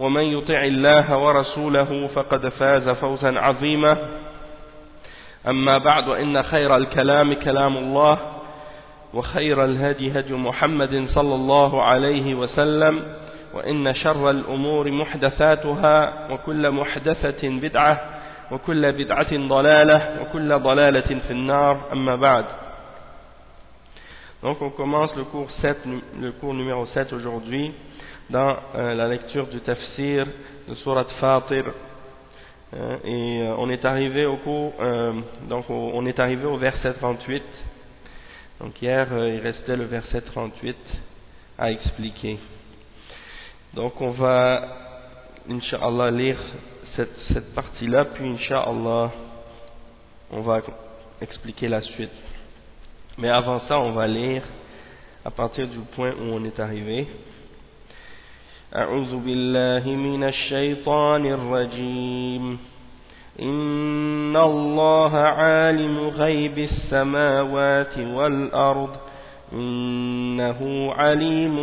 ومن يطع الله ورسوله فقد فاز فوزا عظيما. أما بعد إن خير الكلام كلام الله وخير الهدي هدي محمد صلى الله عليه وسلم وإن شر الأمور محدثاتها وكل محدثة بدعة وكل بدعة ضلالة وكل ضلالة في النار. أما بعد Donc on commence le cours, 7, le cours numéro 7 aujourd'hui. Dans euh, la lecture du tafsir de Surat Fatir. Euh, et euh, on est arrivé au cours, donc on est arrivé au verset 38. Donc hier il restait le verset 38 à expliquer. Donc on va, Inch'Allah, lire cette, cette partie-là, puis Inch'Allah, on va expliquer la suite. Mais avant ça, on va lire à partir du point où on est arrivé. أعوذ بالله من الشيطان الرجيم. إن الله عالم غيب السماوات والأرض. إنه عليم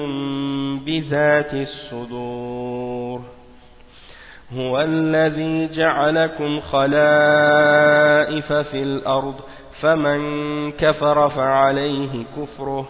بذات الصدور. هو الذي جعلكم خلائف في الأرض. فمن كفر فعليه كفره.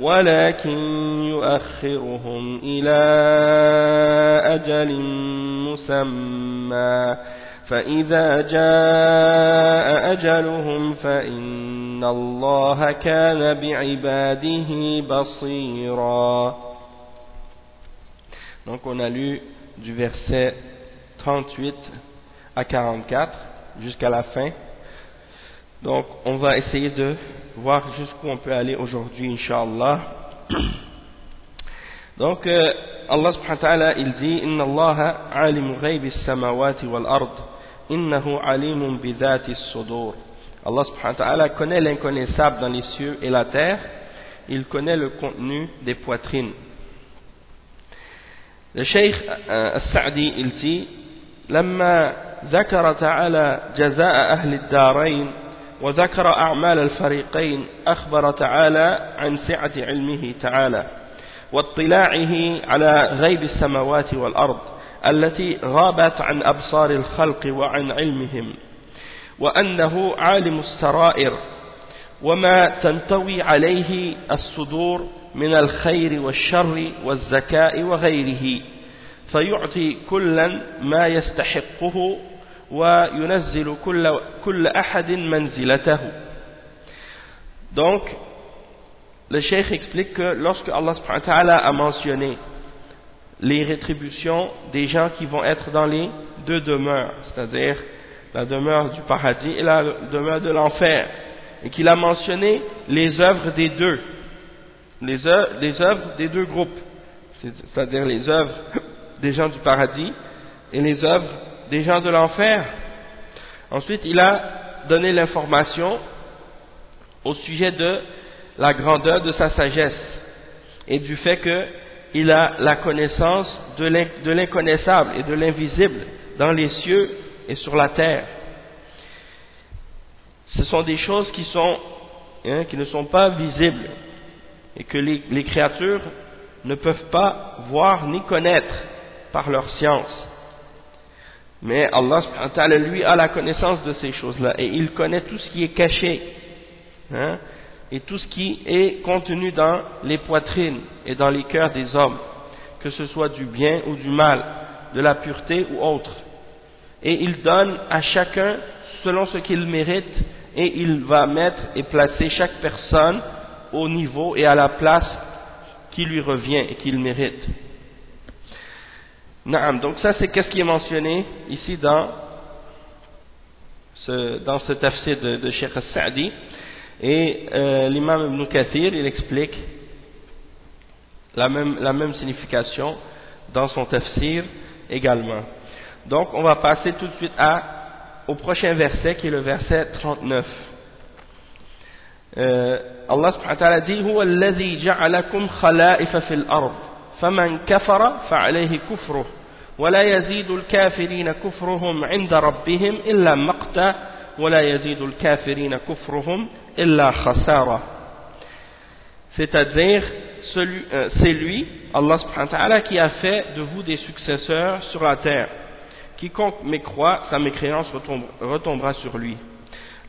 ولكن يؤخرهم إلى أجل مسمى فإذا جاء أجلهم فإن الله كان بعباده بصيرا Donc on a lu du verset 38 à 44 jusqu'à la fin. Donc on va essayer de voir jusqu'où on peut aller aujourd'hui, Inch'Allah. Donc euh, Allah subhanahu wa ta'ala il dit Inna Allah alimu ghaybi samawati wal ard innahu alimun bidhati sudur. Allah subhanahu wa ta'ala connaît l'inconnaissable dans les cieux et la terre, il connaît le contenu des poitrines. الشيخ السعدي التي لما ذكر تعالى جزاء أهل الدارين وذكر أعمال الفريقين أخبر تعالى عن سعة علمه تعالى واطلاعه على غيب السماوات والأرض التي غابت عن أبصار الخلق وعن علمهم وأنه عالم السرائر وما تنطوي عليه الصدور من الخير والشر والزكاء وغيره فيعطي كلا ما يستحقه وينزل كل, كل أحد منزلته Donc, le cheikh explique que lorsque Allah a mentionné les rétributions des gens qui vont être dans les deux demeures, c'est-à-dire la demeure du paradis et la demeure de l'enfer, et qu'il a mentionné les œuvres des deux, les œuvres, des deux groupes, c'est-à-dire les œuvres des gens du paradis et les œuvres des gens de l'enfer. Ensuite, il a donné l'information au sujet de la grandeur de sa sagesse et du fait qu'il a la connaissance de l'inconnaissable et de l'invisible dans les cieux et sur la terre. Ce sont des choses qui, sont, hein, qui ne sont pas visibles et que les, créatures ne peuvent pas voir ni connaître par leur science. Mais Allah lui a la connaissance de ces choses-là et il connaît tout ce qui est caché hein, et tout ce qui est contenu dans les poitrines et dans les cœurs des hommes, que ce soit du bien ou du mal, de la pureté ou autre. Et il donne à chacun selon ce qu'il mérite et il va mettre et placer chaque personne au niveau et à la place qui lui revient et qu'il mérite. Naam, donc ça c'est qu'est-ce qui est mentionné ici dans ce, dans ce tafsir de, de Sheikh Sa'di et euh, l'imam Ibn Kathir il explique la même, la même signification dans son tafsir également. Donc on va passer tout de suite à, au prochain verset qui est le verset 39. الله سبحانه وتعالى dit هو الذي جعلكم خلائف في الأرض فمن كفر فعليه كفره ولا يزيد الكافرين كفرهم عند ربهم إلا مقتا ولا يزيد الكافرين كفرهم إلا خسارة c'est-à-dire euh, c'est lui Allah subhanahu wa ta'ala qui a fait de vous des successeurs sur la terre quiconque mécroit sa mécréance retombera sur lui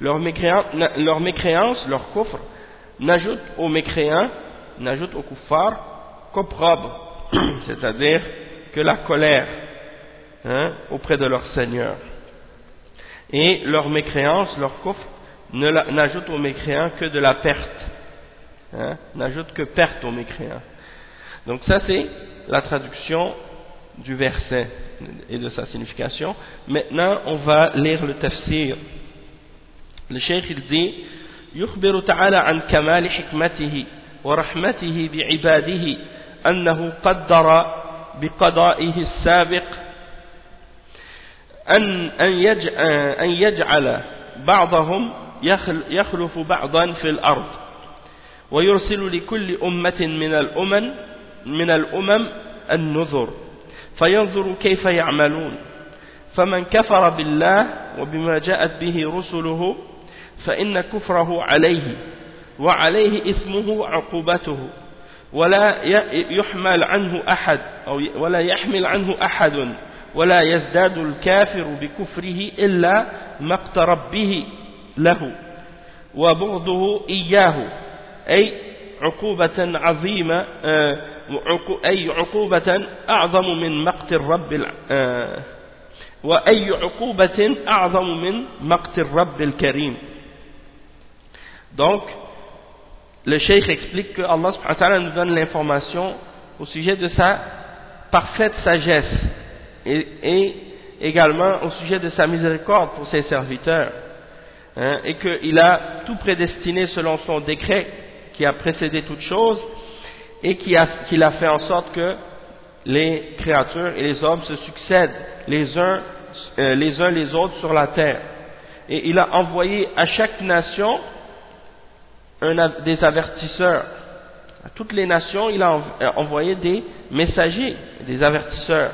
leur mécréance, leur, mécréance, leur coffre, n'ajoute aux mécréants, n'ajoute aux kuffar qu'opprobre, c'est-à-dire que la colère hein, auprès de leur Seigneur. Et leur mécréance, leur coffre, n'ajoute aux mécréants que de la perte, hein, n'ajoute que perte aux mécréants. Donc ça c'est la traduction du verset et de sa signification. Maintenant on va lire le tafsir الشيخ الزي يخبر تعالى عن كمال حكمته ورحمته بعباده أنه قدر بقضائه السابق أن, أن يجعل بعضهم يخلف بعضا في الأرض ويرسل لكل أمة من الأمم من الأمم النذر فينظر كيف يعملون فمن كفر بالله وبما جاءت به رسله فإن كفره عليه وعليه إثمه وعقوبته ولا يحمل عنه أحد أو ولا يحمل عنه أحد ولا يزداد الكافر بكفره إلا ما اقترب به له وبغضه إياه. أي عقوبة عظيمة آه، أي عقوبة أعظم من مقت الرب آه، وأي عقوبة أعظم من مقت الرب الكريم. Donc, le cheikh explique que Allah nous donne l'information au sujet de sa parfaite sagesse et, également au sujet de sa miséricorde pour ses serviteurs hein, et qu'il a tout prédestiné selon son décret qui a précédé toute chose et qu'il a, a, fait en sorte que les créatures et les hommes se succèdent les uns, euh, les uns les autres sur la terre. Et il a envoyé à chaque nation un, des avertisseurs. À toutes les nations, il a euh, envoyé des messagers, des avertisseurs,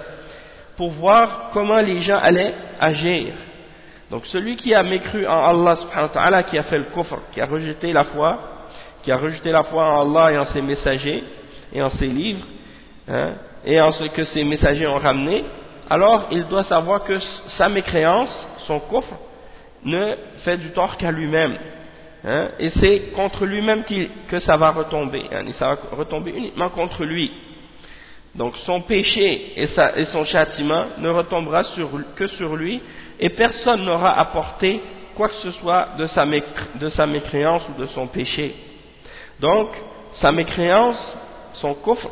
pour voir comment les gens allaient agir. Donc celui qui a mécru en Allah qui a fait le kufr, qui a rejeté la foi, qui a rejeté la foi en Allah et en ses messagers et en ses livres, hein, et en ce que ses messagers ont ramené, alors il doit savoir que sa mécréance, son kufr, ne fait du tort qu'à lui-même. Hein, et c'est contre lui-même que ça va retomber. Hein, ça va retomber uniquement contre lui. Donc son péché et, son châtiment ne retombera que sur lui et personne n'aura apporté quoi que ce soit de sa, de sa mécréance ou de son péché. Donc sa mécréance, son coffre,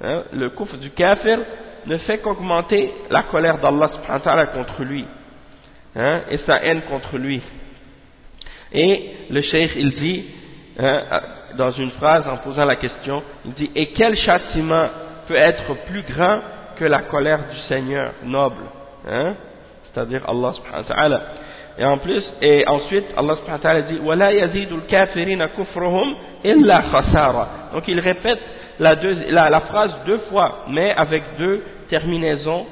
hein, le coffre du kafir, ne fait qu'augmenter la colère d'Allah contre lui et sa haine contre lui. Et le cheikh, il dit, hein, dans une phrase, en posant la question, il dit, et quel châtiment peut être plus grand que la colère du Seigneur noble hein? C'est-à-dire Allah subhanahu wa ta'ala. Et en plus, et ensuite, Allah subhanahu wa ta'ala dit, وَلَا يَزِيدُ الْكَافِرِينَ كُفْرُهُمْ إِلَّا خَسَارًا Donc il répète la, deux, la, la phrase deux fois, mais avec deux terminaisons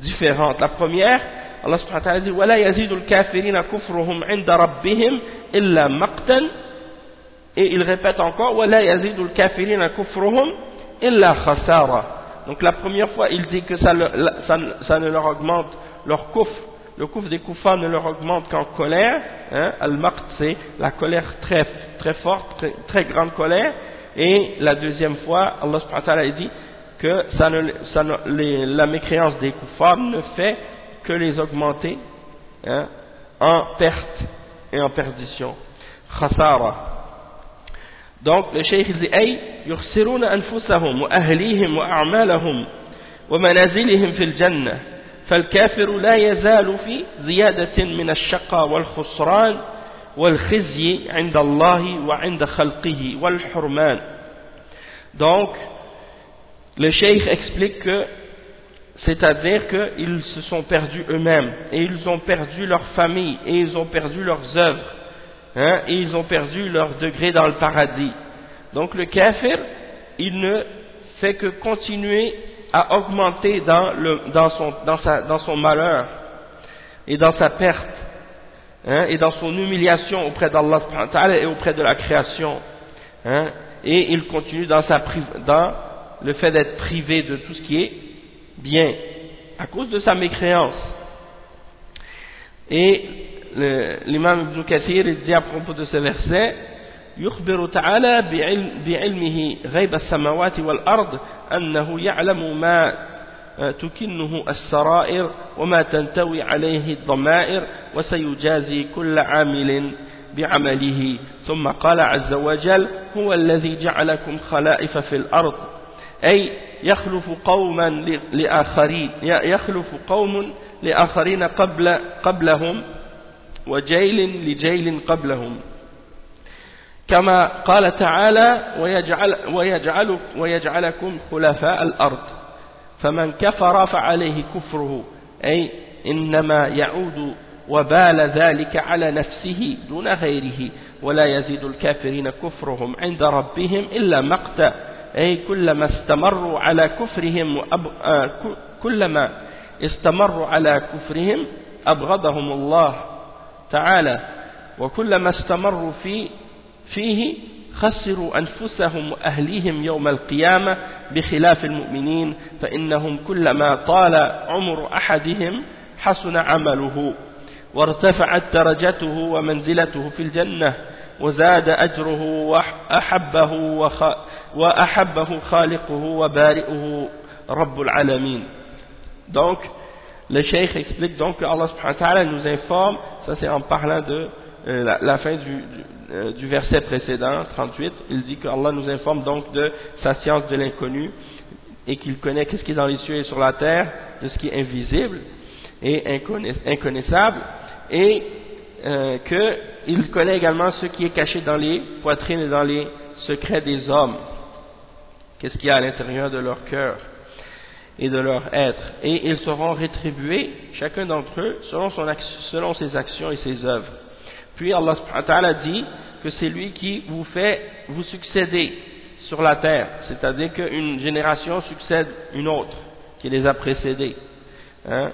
différentes. La première, Allah subhanahu wa ta'ala dit وَلَا يَزِيدُ الْكَافِرِينَ كُفْرُهُمْ عِنْدَ رَبِّهِمْ إِلَّا مَقْتًا et il répète encore وَلَا يَزِيدُ الْكَافِرِينَ كُفْرُهُمْ إِلَّا خَسَارًا donc la première fois il dit que ça, ça, ça ne leur augmente leur kufr le kufr des kuffars ne leur augmente qu'en colère hein, al-maqt c'est la colère très, très forte très, très, grande colère et la deuxième fois Allah subhanahu wa ta'ala dit que ça ne, ça ne, les, la mécréance des kuffars ne fait que les augmenter hein, en perte et en perdition. Khasara. Donc le cheikh dit أي يخسرون أنفسهم وأهليهم وأعمالهم ومنازلهم في الجنة فالكافر لا يزال في زيادة من الشقى والخسران والخزي عند الله وعند خلقه والحرمان Donc, le cheikh explique que c'est-à-dire qu'ils se sont perdus eux-mêmes, et ils ont perdu leur famille, et ils ont perdu leurs œuvres, hein, et ils ont perdu leur degré dans le paradis. Donc le kafir, il ne fait que continuer à augmenter dans, le, dans, son, dans, sa, dans son malheur, et dans sa perte, hein, et dans son humiliation auprès d'Allah et auprès de la création. Hein, et il continue dans, sa, dans le fait d'être privé de tout ce qui est bien à cause de sa mécréance. Et l'imam Ibn Kathir dit à propos de ce verset يخبر تعالى بعلمه غيب السماوات والأرض أنه يعلم ما تكنه السرائر وما تنتوي عليه الضمائر وسيجازي كل عامل بعمله ثم قال عز وجل هو الذي جعلكم خلائف في الأرض أي يخلف قوما لآخرين يخلف قوم لآخرين قبل قبلهم وجيل لجيل قبلهم. كما قال تعالى ويجعل ويجعل ويجعلكم خلفاء الأرض فمن كفر فعليه كفره. أي إنما يعود وبال ذلك على نفسه دون غيره ولا يزيد الكافرين كفرهم عند ربهم إلا مقتا. أي كلما استمروا على كفرهم آه، كلما استمروا على كفرهم أبغضهم الله تعالى. وكلما استمروا في فيه خسروا أنفسهم وأهليهم يوم القيامة بخلاف المؤمنين فإنهم كلما طال عمر أحدهم حسن عمله وارتفعت درجته ومنزلته في الجنة. وزاد أجره وأحبه, وأحبه خالقه وبارئه رب العالمين donc le cheikh explique donc que Allah subhanahu wa ta'ala nous informe ça c'est en parlant de euh, la, la, fin du, du, euh, du, verset précédent 38 il dit que Allah nous informe donc de sa science de l'inconnu et qu'il connaît qu'est-ce qui est dans les cieux et sur la terre de ce qui est invisible et inconnaissable et euh, qu'il connaît également ce qui est caché dans les poitrines et dans les secrets des hommes. Qu'est-ce qu'il y a à l'intérieur de leur cœur et de leur être. Et ils seront rétribués, chacun d'entre eux, selon, ses actions et ses œuvres. Puis Allah subhanahu dit que c'est lui qui vous fait vous succéder sur la terre, c'est-à-dire qu'une génération succède une autre qui les a précédés. Hein?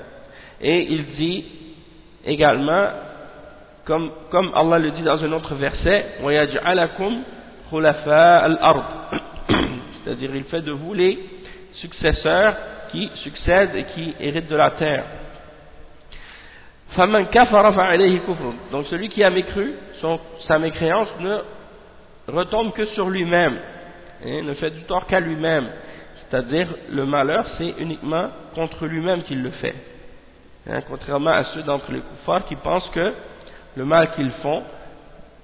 Et il dit également, comme, Allah le dit dans un autre verset, c'est-à-dire il fait de vous les successeurs qui succèdent et qui héritent de la terre. Donc celui qui a mécru, sa mécréance ne retombe que sur lui-même, ne fait du tort qu'à lui-même. C'est-à-dire le malheur, c'est uniquement contre lui-même qu'il le fait. Hein, contrairement à ceux d'entre les koufars qui pensent que le mal qu'ils font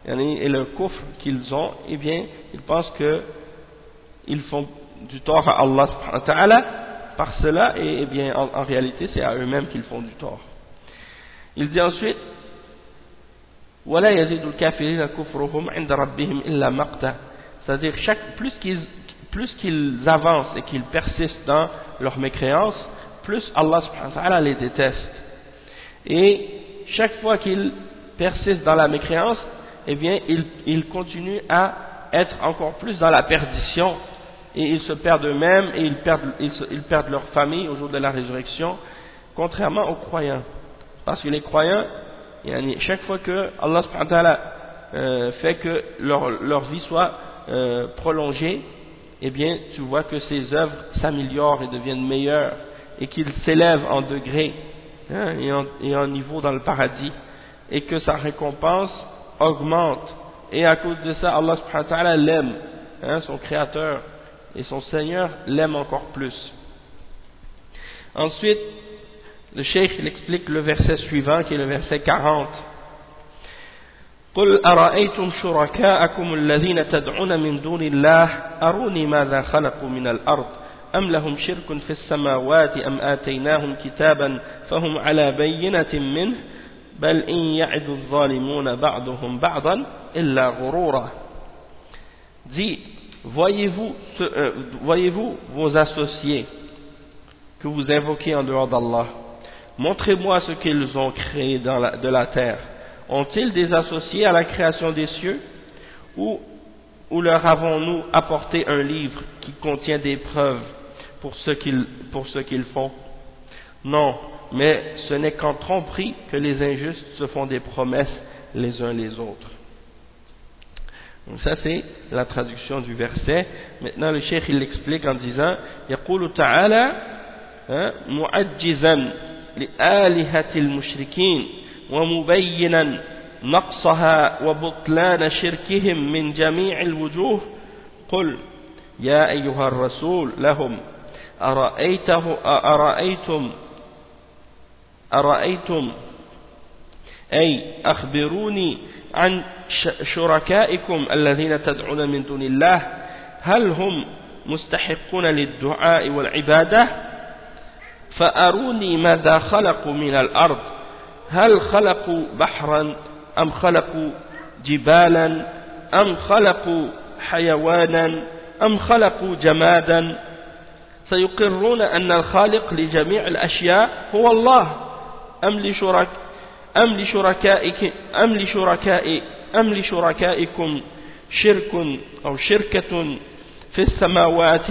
et le coufre qu'ils ont, eh bien, ils pensent qu'ils font du tort à Allah subhanahu wa ta'ala par cela, et eh bien, en, réalité, c'est à eux-mêmes qu'ils font du tort. Il dit ensuite, c'est-à-dire chaque, plus qu'ils plus qu'ils avancent et qu'ils persistent dans leur mécréance plus Allah subhanahu wa ta'ala les déteste. Et chaque fois qu'ils persistent dans la mécréance, eh bien, ils, continuent à être encore plus dans la perdition. Et ils se perdent eux-mêmes et ils perdent, ils, perdent leur famille au jour de la résurrection, contrairement aux croyants. Parce que les croyants, chaque fois que Allah euh, fait que leur, vie soit euh, prolongée, eh bien, tu vois que ces œuvres s'améliorent et deviennent meilleures et qu'il s'élève en degrés hein, et, en, niveau dans le paradis et que sa récompense augmente et à cause de ça Allah subhanahu wa ta'ala l'aime hein, son créateur et son Seigneur l'aime encore plus ensuite le cheikh il explique le verset suivant qui est le verset 40 قل أرأيتم شركاءكم الذين تدعون من دون الله أروني ماذا خلقوا من الأرض أم لهم شرك في السماوات أم آتيناهم كتابا فهم على بينة منه بل إن يعد الظالمون بعضهم بعضا إلا غرورا dit voyez-vous euh, voyez-vous vos associés que vous invoquez en dehors d'Allah montrez-moi ce qu'ils ont créé dans la, de la terre ont-ils des associés à la création des cieux ou, ou leur avons-nous apporté un livre qui contient des preuves pour ce qu'ils pour ce qu'ils font Non, mais ce n'est qu'en tromperie que les injustes se font des promesses les uns les autres. Donc ça c'est la traduction du verset. Maintenant le cheikh il l'explique en disant يقول تعالى معجزا لآلهة المشركين ومبينا نقصها وبطلان شركهم من جميع الوجوه قل يا أيها الرسول لهم أرأيته أرأيتم أرأيتم؟ أي أخبروني عن شركائكم الذين تدعون من دون الله هل هم مستحقون للدعاء والعبادة؟ فأروني ماذا خلقوا من الأرض هل خلقوا بحرا أم خلقوا جبالا أم خلقوا حيوانا أم خلقوا جمادا؟ سيقرون أن الخالق لجميع الأشياء هو الله. أم لشرك أم لشركائك أم لشركاء أم لشركائكم شرك أو شركة في السماوات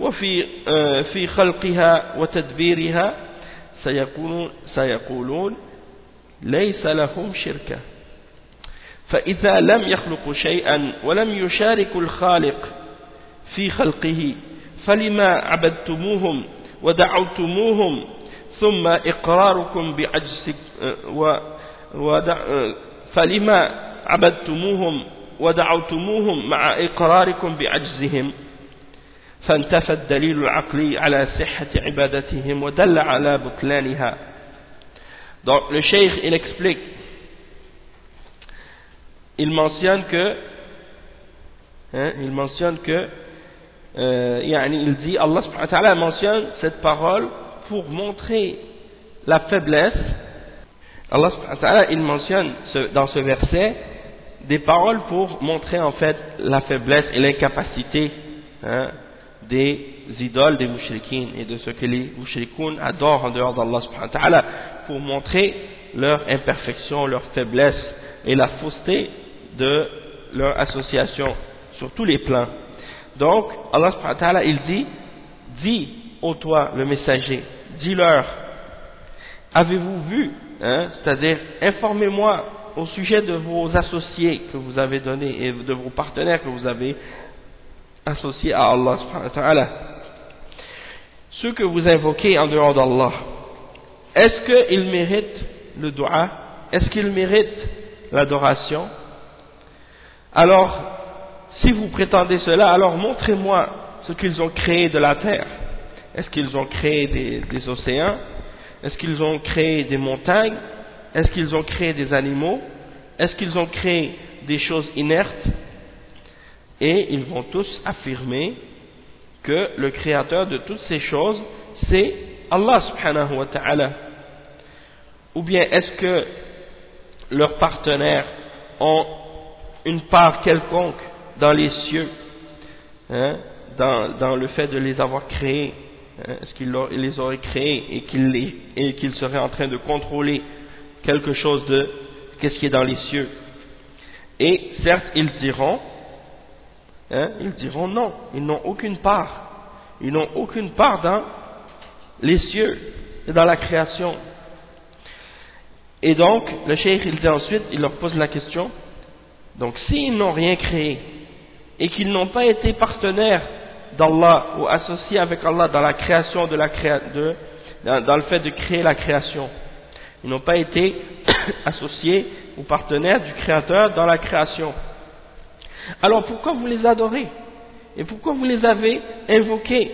وفي آه، في خلقها وتدبيرها سيقولون سيقولون ليس لهم شركة. فإذا لم يخلقوا شيئا ولم يشاركوا الخالق في خلقه فلما عبدتموهم ودعوتموهم ثم إقراركم بعجز فلما عبدتموهم ودعوتموهم مع إقراركم بعجزهم فانتفى الدليل العقلي على صحة عبادتهم ودل على بطلانها Donc le cheikh il explique il mentionne que hein, il mentionne que euh, il dit Allah subhanahu wa ta'ala mentionne cette parole pour montrer la faiblesse Allah subhanahu il mentionne dans ce verset des paroles pour montrer en fait la faiblesse et l'incapacité hein, des idoles des mouchrikines et de ce que les mouchrikoun adorent en dehors d'Allah subhanahu pour montrer leur imperfection, leur faiblesse et la fausseté de leur association sur tous les plans. Donc, Allah subhanahu il dit, dis, ô toi, le messager, dis-leur, avez-vous vu, hein, c'est-à-dire, informez-moi au sujet de vos associés que vous avez donnés et de vos partenaires que vous avez associés à Allah subhanahu. Ceux que vous invoquez en dehors d'Allah, est-ce qu'ils méritent le dua? Est-ce qu'ils méritent l'adoration? Alors, si vous prétendez cela, alors montrez-moi ce qu'ils ont créé de la terre. Est-ce qu'ils ont créé des, océans? Est-ce qu'ils ont créé des montagnes? Est-ce qu'ils ont créé des animaux? Est-ce qu'ils ont créé des choses inertes? Et ils vont tous affirmer que le créateur de toutes ces choses, c'est Allah subhanahu wa ta'ala. Ou bien est-ce que leurs partenaires ont une part quelconque dans les cieux, hein, dans, le fait de les avoir créés, est-ce qu'ils les auraient créés et qu'ils seraient en train de contrôler quelque chose de qu'est-ce qui est dans les cieux Et certes, ils diront, hein, ils diront non, ils n'ont aucune part, ils n'ont aucune part dans les cieux et dans la création. Et donc, le cheikh, il dit ensuite, il leur pose la question, donc s'ils n'ont rien créé, et qu'ils n'ont pas été partenaires d'Allah ou associés avec Allah dans la création de la de, dans, le fait de créer la création. Ils n'ont pas été associés ou partenaires du Créateur dans la création. Alors pourquoi vous les adorez? Et pourquoi vous les avez invoqués?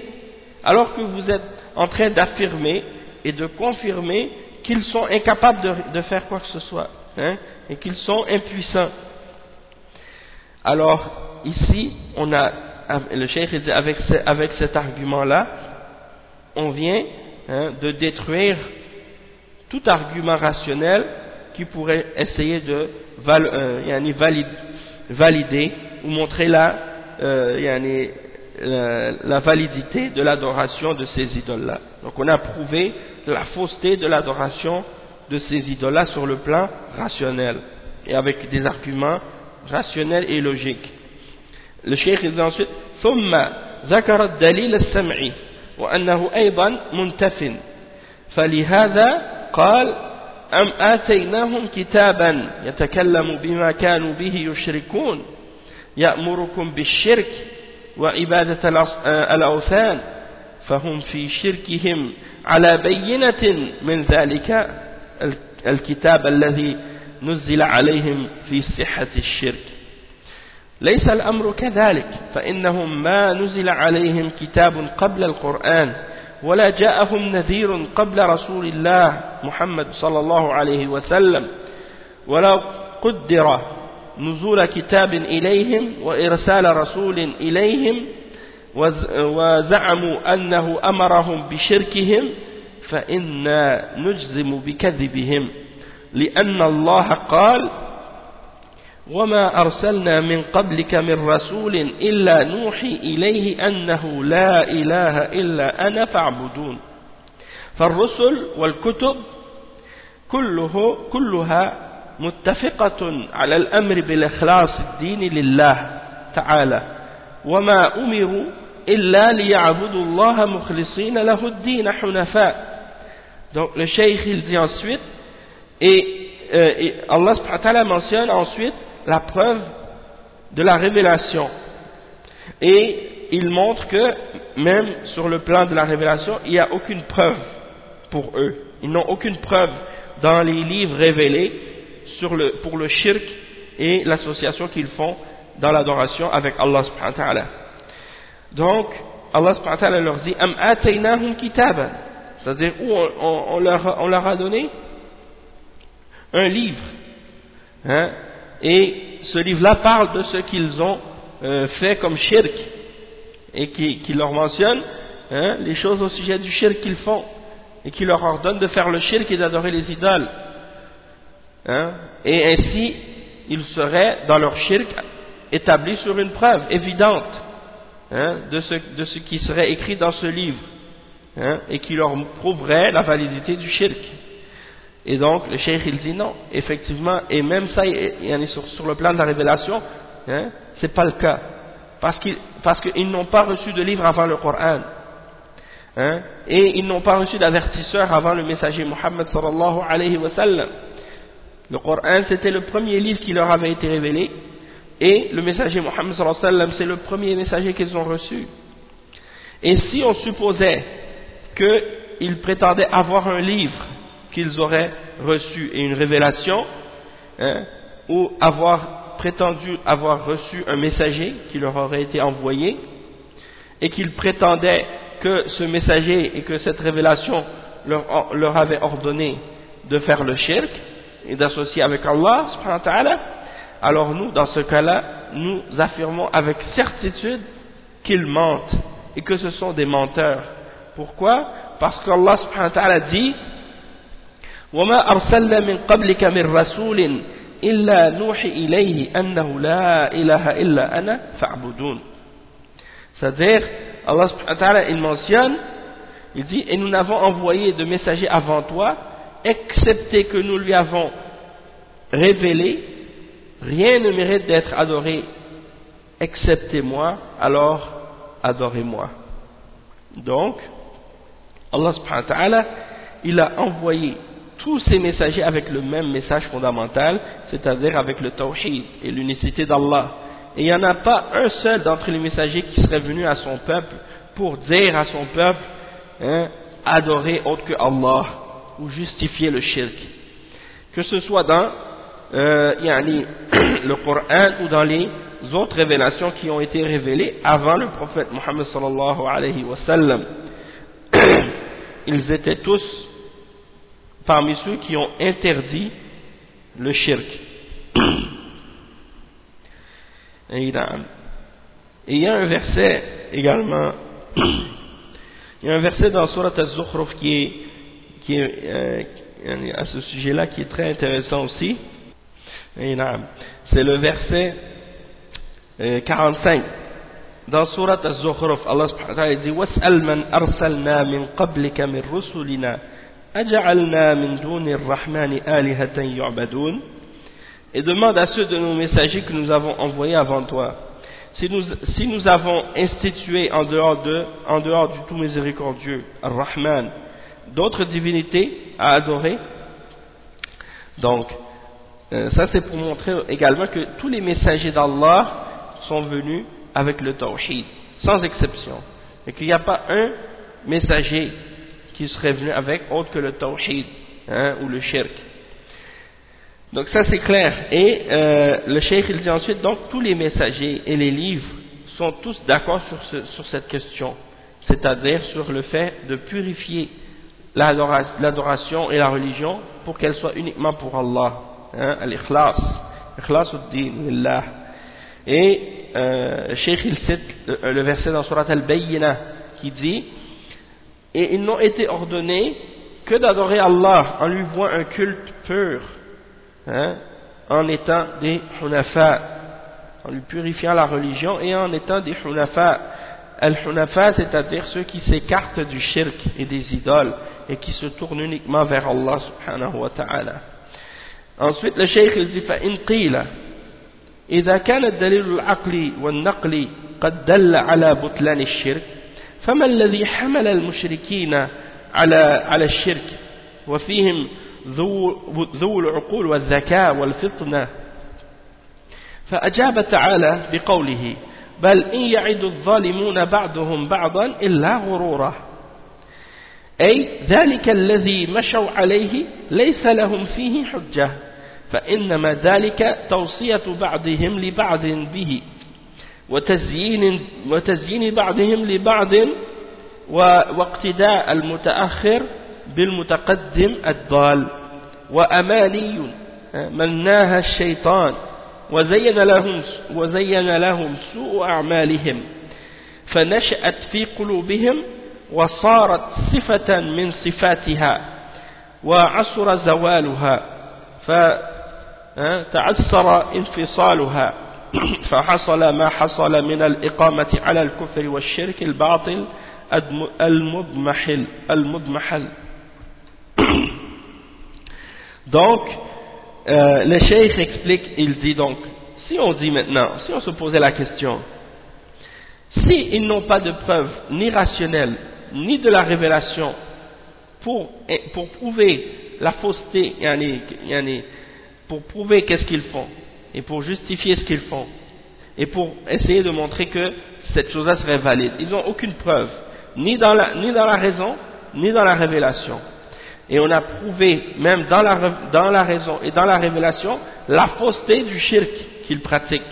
Alors que vous êtes en train d'affirmer et de confirmer qu'ils sont incapables de, faire quoi que ce soit hein, et qu'ils sont impuissants Alors ici, on a, le cheikh dit avec, cet argument-là, on vient hein, de détruire tout argument rationnel qui pourrait essayer de euh, valider ou montrer la, euh, la, validité de l'adoration de ces idoles-là. Donc on a prouvé la fausseté de l'adoration de ces idoles-là sur le plan rationnel et avec des arguments rationnels et logiques. الشيخ ensuite ثم ذكر الدليل السمعي وأنه أيضا منتف فلهذا قال أم آتيناهم كتابا يتكلم بما كانوا به يشركون يأمركم بالشرك وعبادة الأوثان فهم في شركهم على بينة من ذلك الكتاب الذي نزل عليهم في صحة الشرك ليس الأمر كذلك فإنهم ما نزل عليهم كتاب قبل القرآن ولا جاءهم نذير قبل رسول الله محمد صلى الله عليه وسلم ولا قدر نزول كتاب إليهم وإرسال رسول إليهم وزعموا أنه أمرهم بشركهم فإنا نجزم بكذبهم لأن الله قال وما أرسلنا من قبلك من رسول إلا نوحي إليه أنه لا إله إلا أنا فاعبدون فالرسل والكتب كله كلها متفقة على الأمر بالإخلاص الدين لله تعالى وما أمروا إلا ليعبدوا الله مخلصين له الدين حنفاء. Donc le cheikh il dit ensuite et, euh, et Allah subhanahu wa ta'ala mentionne ensuite la preuve de la révélation. Et ils montrent que même sur le plan de la révélation, il n'y a aucune preuve pour eux. Ils n'ont aucune preuve dans les livres révélés pour le shirk et l'association qu'ils font dans l'adoration avec Allah subhanahu wa ta'ala. Donc, Allah subhanahu wa ta'ala leur dit Am C'est-à-dire, où on, leur, on leur a donné un livre. Hein, et ce livre-là parle de ce qu'ils ont euh, fait comme shirk et qui, leur mentionne hein, les choses au sujet du shirk qu'ils font et qui leur ordonne de faire le shirk et d'adorer les idoles. Hein, et ainsi, ils seraient dans leur shirk établis sur une preuve évidente hein, de, ce, qui serait écrit dans ce livre et qui leur prouverait la validité du shirk. Et donc, le cheikh il dit non, effectivement, et même ça, il y en sur, sur le plan de la révélation, hein, c'est pas le cas. Parce qu'ils parce n'ont pas reçu de livre avant le Coran. Hein, et ils n'ont pas reçu d'avertisseur avant le messager Muhammad sallallahu alayhi wa sallam. Le Coran, c'était le premier livre qui leur avait été révélé, et le messager Muhammad sallallahu alayhi wa sallam, c'est le premier messager qu'ils ont reçu. Et si on supposait qu'ils prétendaient avoir un livre qu'ils auraient reçu et une révélation, hein, ou avoir prétendu avoir reçu un messager qui leur aurait été envoyé, et qu'ils prétendaient que ce messager et que cette révélation leur, leur avait ordonné de faire le shirk et d'associer avec Allah, alors nous, dans ce cas-là, nous affirmons avec certitude qu'ils mentent et que ce sont des menteurs. Pourquoi? Parce qu'Allah dit وما أرسلنا من قبلك من رسول إلا نوحي إليه أنه لا إله إلا أنا فاعبدون c'est-à-dire Allah subhanahu wa ta'ala il mentionne il dit et nous n'avons envoyé de messagers avant toi excepté que nous lui avons révélé rien ne mérite d'être adoré excepté moi alors adorez-moi donc Allah subhanahu wa ta'ala il a envoyé tous ces messagers avec le même message fondamental, c'est-à-dire avec le tawhid et l'unicité d'Allah. Et il n'y en a pas un seul d'entre les messagers qui serait venu à son peuple pour dire à son peuple hein, adorer autre que Allah ou justifier le shirk. Que ce soit dans euh, le Coran ou dans les autres révélations qui ont été révélées avant le prophète Mohammed sallallahu alayhi wa sallam. Ils étaient tous parmi ceux qui ont interdit le shirk. Et il y a un verset également, il y a un verset dans Surat al-Zukhruf qui est, qui est euh, à ce sujet-là qui est très intéressant aussi. C'est le verset 45. Euh, dans Surat al-Zukhruf, Allah subhanahu wa ta'ala dit وَاسْأَلْ مَنْ أَرْسَلْنَا مِنْ قَبْلِكَ مِنْ رُسُلِنَا et demande à ceux de nos messagers que nous avons envoyés avant toi. Si nous, si nous avons institué en dehors, de, en dehors du tout miséricordieux Ar-Rahman d'autres divinités à adorer. Donc euh, ça c'est pour montrer également que tous les messagers d'Allah sont venus avec le tawhid sans exception. Et qu'il n'y a pas un messager qui serait venu avec autre que le tawhid hein, ou le shirk. Donc ça c'est clair. Et euh, le cheikh il dit ensuite, donc tous les messagers et les livres sont tous d'accord sur, ce, sur cette question, c'est-à-dire sur le fait de purifier l'adoration et la religion pour qu'elle soit uniquement pour Allah, hein, al-ikhlas, ikhlas lillah. Et euh, le cheikh il cite le, le verset dans Surat al-Bayyinah qui dit et ils n'ont été ordonnés que d'adorer Allah en lui voit un culte pur, hein, en étant des hunafa, en lui purifiant la religion et en étant des hunafa. Al-hunafa, c'est-à-dire ceux qui s'écartent du shirk et des idoles et qui se tournent uniquement vers Allah subhanahu wa ta'ala. Ensuite, le cheikh il dit فإن قيل إذا كان الدليل العقلي والنقلي قد دل على بطلان الشرك فما الذي حمل المشركين على على الشرك وفيهم ذو, ذو العقول والذكاء والفطنة فأجاب تعالى بقوله بل إن يعد الظالمون بعضهم بعضا إلا غرورا. أي ذلك الذي مشوا عليه ليس لهم فيه حجة فإنما ذلك توصية بعضهم لبعض به. وتزيين, وتزيين بعضهم لبعض واقتداء المتأخر بالمتقدم الضال. وأماني مناها الشيطان. وزين لهم, وزين لهم سوء أعمالهم. فنشأت في قلوبهم وصارت صفة من صفاتها. وعسر زوالها. فتعسر انفصالها. فحصل ما حصل من الإقامة على الكفر والشرك الباطل المضمحل المضمحل Donc, euh, le cheikh explique, il dit donc, si on dit maintenant, si on se posait la question, si ils n'ont pas de preuves ni rationnelles, ni de la révélation pour, pour prouver la fausseté, pour prouver qu'est-ce qu'ils font, et pour justifier ce qu'ils font, et pour essayer de montrer que cette chose-là serait valide. Ils n'ont aucune preuve, ni dans, la, ni dans la raison, ni dans la révélation. Et on a prouvé, même dans la, dans la raison et dans la révélation, la fausseté du shirk qu'ils pratiquent.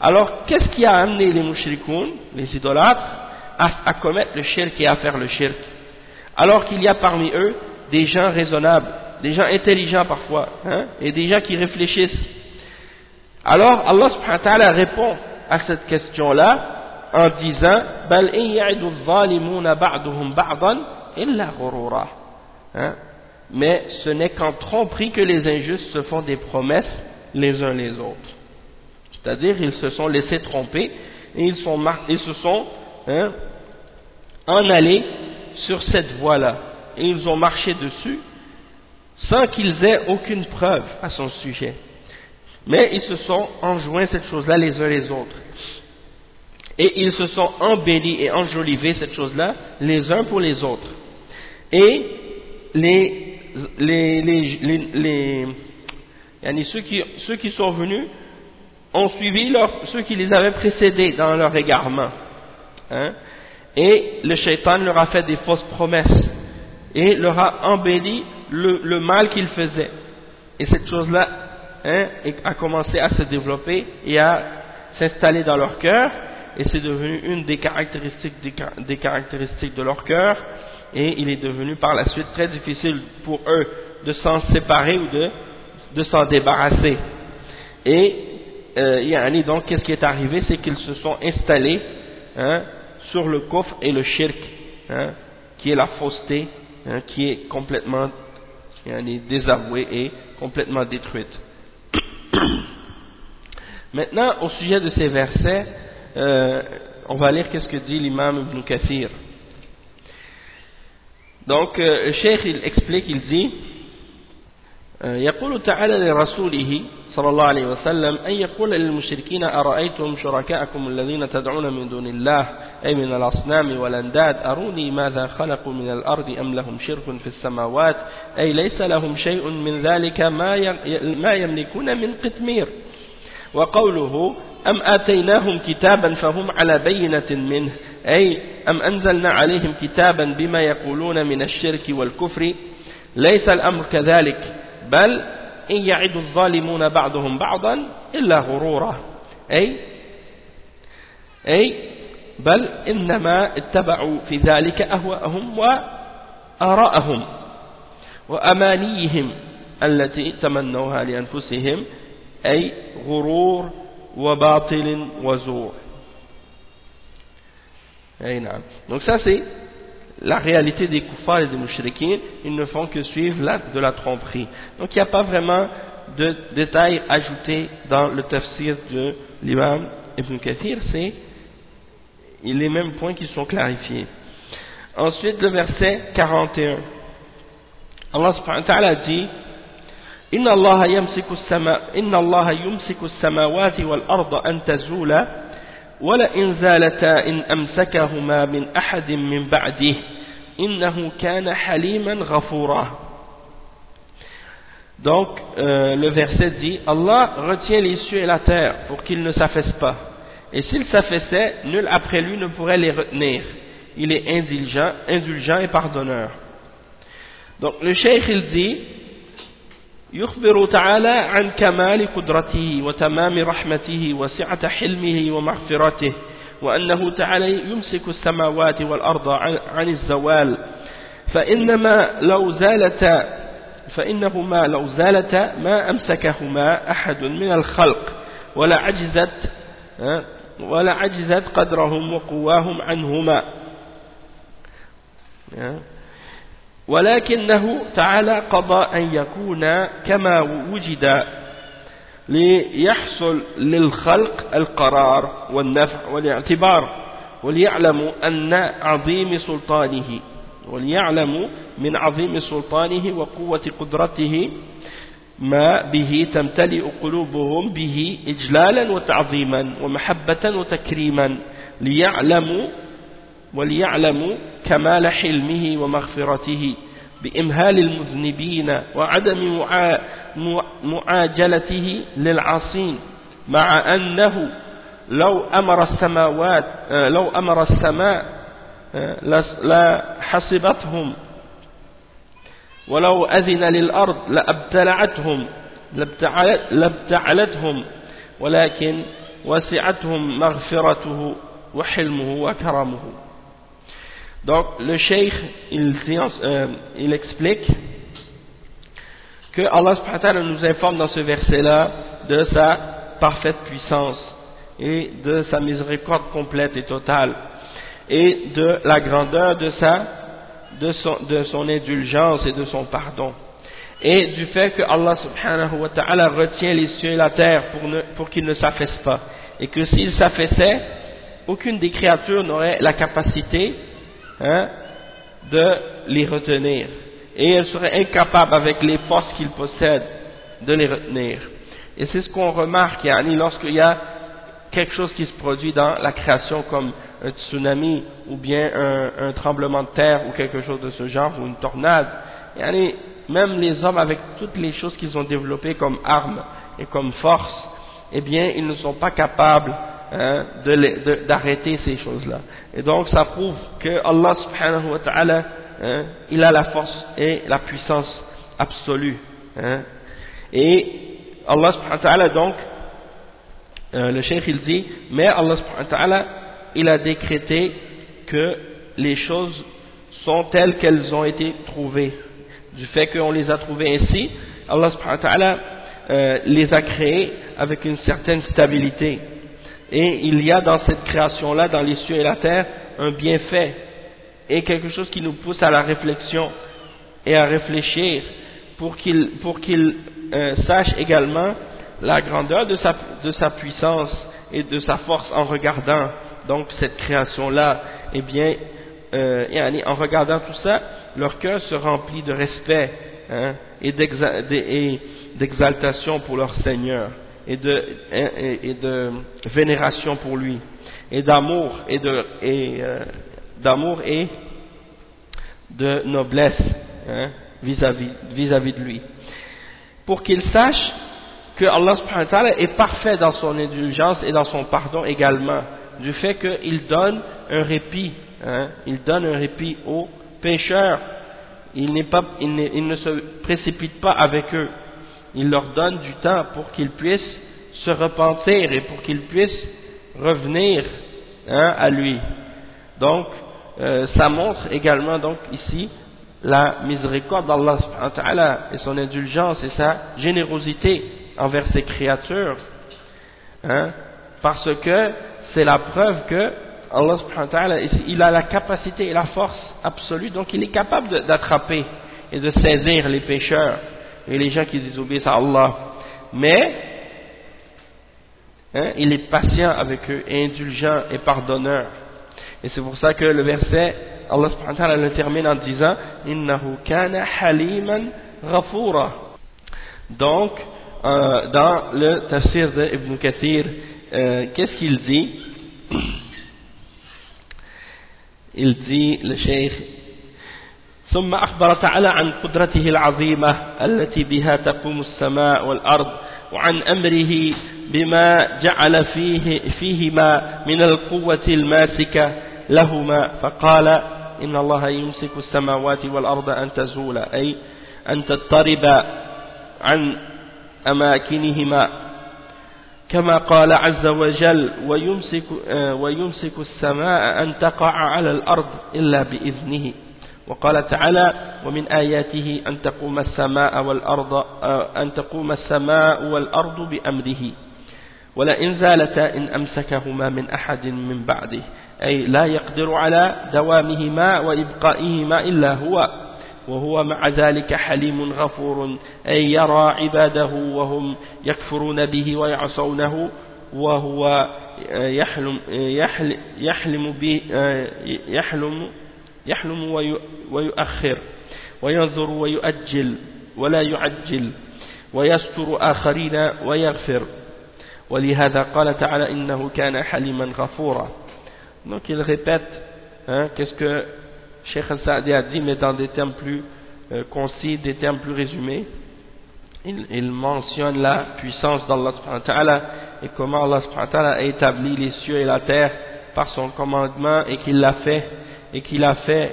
Alors, qu'est-ce qui a amené les mushrikoun, les idolâtres, à, commettre le shirk et à faire le shirk? Alors qu'il y a parmi eux des gens raisonnables, des gens intelligents parfois, hein, et des gens qui réfléchissent. Alors, Allah subhanahu wa ta'ala répond à cette question-là en disant « Bal illa Hein? Mais ce n'est qu'en tromperie que les injustes se font des promesses les uns les autres. C'est-à-dire, ils se sont laissés tromper et ils se sont hein, en allés sur cette voie-là. Et ils ont marché dessus sans qu'ils aient aucune preuve à son sujet. Mais ils se sont enjoints cette chose-là les uns les autres. Et ils se sont embellis et enjolivés cette chose-là les uns pour les autres. Et les, les, les, les, ceux, qui, ceux qui sont venus ont suivi ceux qui les avaient précédés dans leur égarement. Hein, et le shaitan leur a fait des fausses promesses et leur a embelli le, le mal qu'ils faisaient. Et cette chose-là hein, a commencé à se développer et à s'installer dans leur cœur et c'est devenu une des caractéristiques, des caractéristiques de leur cœur et il est devenu par la suite très difficile pour eux de s'en séparer ou de, de s'en débarrasser. Et euh, donc qu'est-ce qui est arrivé? C'est qu'ils se sont installés hein, sur le coffre et le shirk, hein, qui est la fausseté, hein, qui est complètement désavouée et complètement détruite. Maintenant, au sujet de ces versets, euh, on va lire qu'est-ce que dit l'imam Ibn Kathir. Donc, euh, le cheikh il explique, il dit يقول تعالى لرسوله صلى الله عليه وسلم أن يقول للمشركين أرأيتم شركاءكم الذين تدعون من دون الله أي من الأصنام والأنداد أروني ماذا خلقوا من الأرض أم لهم شرك في السماوات؟ أي ليس لهم شيء من ذلك ما يملكون من قتمير وقوله أم آتيناهم كتابا فهم على بينة منه؟ أي أم أنزلنا عليهم كتابا بما يقولون من الشرك والكفر؟ ليس الأمر كذلك بل إن يعد الظالمون بعضهم بعضا إلا غرورا. أي؟ أي؟ بل إنما اتبعوا في ذلك أهواءهم وآراءهم وأمانيهم التي تمنوها لأنفسهم أي غرور وباطل وزور. Donc ça c'est la réalité des kuffars et des mouchriquins, ils ne font que suivre la, de la tromperie. Donc il n'y a pas vraiment de détails ajoutés dans le tafsir de l'imam Ibn Kathir, c'est les mêmes points qui sont clarifiés. Ensuite le verset 41. Allah subhanahu wa ta'ala dit إن الله يمسك السماء إن الله يمسك السماوات والأرض أن تزولا ولئن زالتا إن أمسكهما من أحد من بعده إنه كان حليما غفورا Donc, euh, le verset dit Allah retient les cieux et la terre pour qu'ils ne s'affaissent pas. Et s'ils s'affaissaient, nul après lui ne pourrait les retenir. Il est indulgent, indulgent et pardonneur. Donc, le cheikh il dit يخبر تعالى عن كمال قدرته وتمام رحمته وسعة حلمه ومغفرته وأنه تعالى يمسك السماوات والأرض عن الزوال. فإنما لو زالتا فإنهما لو زالتا ما أمسكهما أحد من الخلق ولا عجزت ولا عجزت قدرهم وقواهم عنهما. ولكنه تعالى قضى أن يكون كما وجد ليحصل للخلق القرار والنفع والاعتبار وليعلموا أن عظيم سلطانه وليعلموا من عظيم سلطانه وقوة قدرته ما به تمتلئ قلوبهم به إجلالا وتعظيما ومحبة وتكريما ليعلموا وليعلموا كمال حلمه ومغفرته بإمهال المذنبين وعدم معاجلته للعاصين مع أنه لو أمر السماوات لو أمر السماء لحصبتهم ولو أذن للأرض لأبتلعتهم لابتعلتهم ولكن وسعتهم مغفرته وحلمه وكرمه. Donc le cheikh il, euh, il explique que Allah subhanahu nous informe dans ce verset-là de sa parfaite puissance et de sa miséricorde complète et totale et de la grandeur de, sa, de, son, indulgence et de son pardon. Et du fait que Allah subhanahu wa ta'ala retient les cieux et la terre pour, pour qu'ils ne s'affaissent pas. Et que s'ils s'affaissaient, aucune des créatures n'aurait la capacité hein, de les retenir. Et elles seraient incapables avec les forces qu'ils possèdent de les retenir. Et c'est ce qu'on remarque, lorsqu'il y a quelque chose qui se produit dans la création comme un tsunami ou bien un, tremblement de terre ou quelque chose de ce genre ou une tornade, même les hommes avec toutes les choses qu'ils ont développées comme armes et comme force, eh bien ils ne sont pas capables hein, d'arrêter ces choses-là. Et donc ça prouve que Allah subhanahu wa ta'ala, hein, il a la force et la puissance absolue. Hein. Et Allah subhanahu wa ta'ala donc euh, le cheikh il dit, mais Allah il a décrété que les choses sont telles qu'elles ont été trouvées. Du fait qu'on les a trouvées ainsi, Allah euh, les a créées avec une certaine stabilité. Et il y a dans cette création-là, dans les cieux et la terre, un bienfait et quelque chose qui nous pousse à la réflexion et à réfléchir pour qu'il euh, sache également la grandeur de sa, de sa puissance et de sa force en regardant donc cette création-là, eh bien, euh, en regardant tout ça, leur cœur se remplit de respect hein, et d'exaltation pour leur Seigneur et de, vénération pour lui et d'amour et de et, euh, d'amour et de noblesse hein, vis-à-vis vis de lui. Pour qu'ils sachent que Allah est parfait dans son indulgence et dans son pardon également, du fait qu'il donne un répit, hein, il donne un répit aux pécheurs, il, pas, il, il, ne, se précipite pas avec eux, il leur donne du temps pour qu'ils puissent se repentir et pour qu'ils puissent revenir hein, à lui. Donc, euh, ça montre également ici la miséricorde d'Allah et son indulgence et sa générosité envers ses créatures, hein, parce que c'est la preuve que Allah il a la capacité et la force absolue, donc il est capable d'attraper et de saisir les pécheurs et les gens qui désobéissent à Allah. Mais, hein, il est patient avec eux, indulgent et pardonneur. Et c'est pour ça que le verset, Allah subhanahu wa le termine en disant « Innahu kana haliman ghafura » Donc, euh, dans le tafsir d'Ibn Kathir, euh, qu'est-ce qu'il dit? Il dit, le cheikh, ثم أخبر تعالى عن قدرته العظيمة التي بها تقوم السماء والأرض وعن أمره بما جعل فيه فيهما من القوة الماسكة لهما. فقال إن الله يمسك السماوات والأرض أن تزول أي أن تضطرب عن أماكنهما. كما قال عز وجل ويمسك, ويمسك السماء أن تقع على الأرض إلا بإذنه. وقال تعالى ومن آياته أن تقوم السماء والأرض أن تقوم السماء والأرض بأمره. ولئن زالتا إن أمسكهما من أحد من بعده. أي لا يقدر على دوامهما وإبقائهما إلا هو وهو مع ذلك حليم غفور. أي يرى عباده وهم يكفرون به ويعصونه وهو يحلم, يحلم, يحلم, يحلم, يحلم ويؤخر وينظر ويؤجل ولا يعجل ويستر آخرين ويغفر ولهذا قال تعالى إنه كان حليما غفورا donc il répète hein, qu'est-ce que Cheikh Al-Sa'di a dit mais dans des termes plus euh, concis des termes plus résumés il, il mentionne la puissance d'Allah subhanahu wa ta'ala et comment Allah subhanahu wa ta'ala a établi les cieux et la terre par son commandement et qu'il l'a fait et qu'il a fait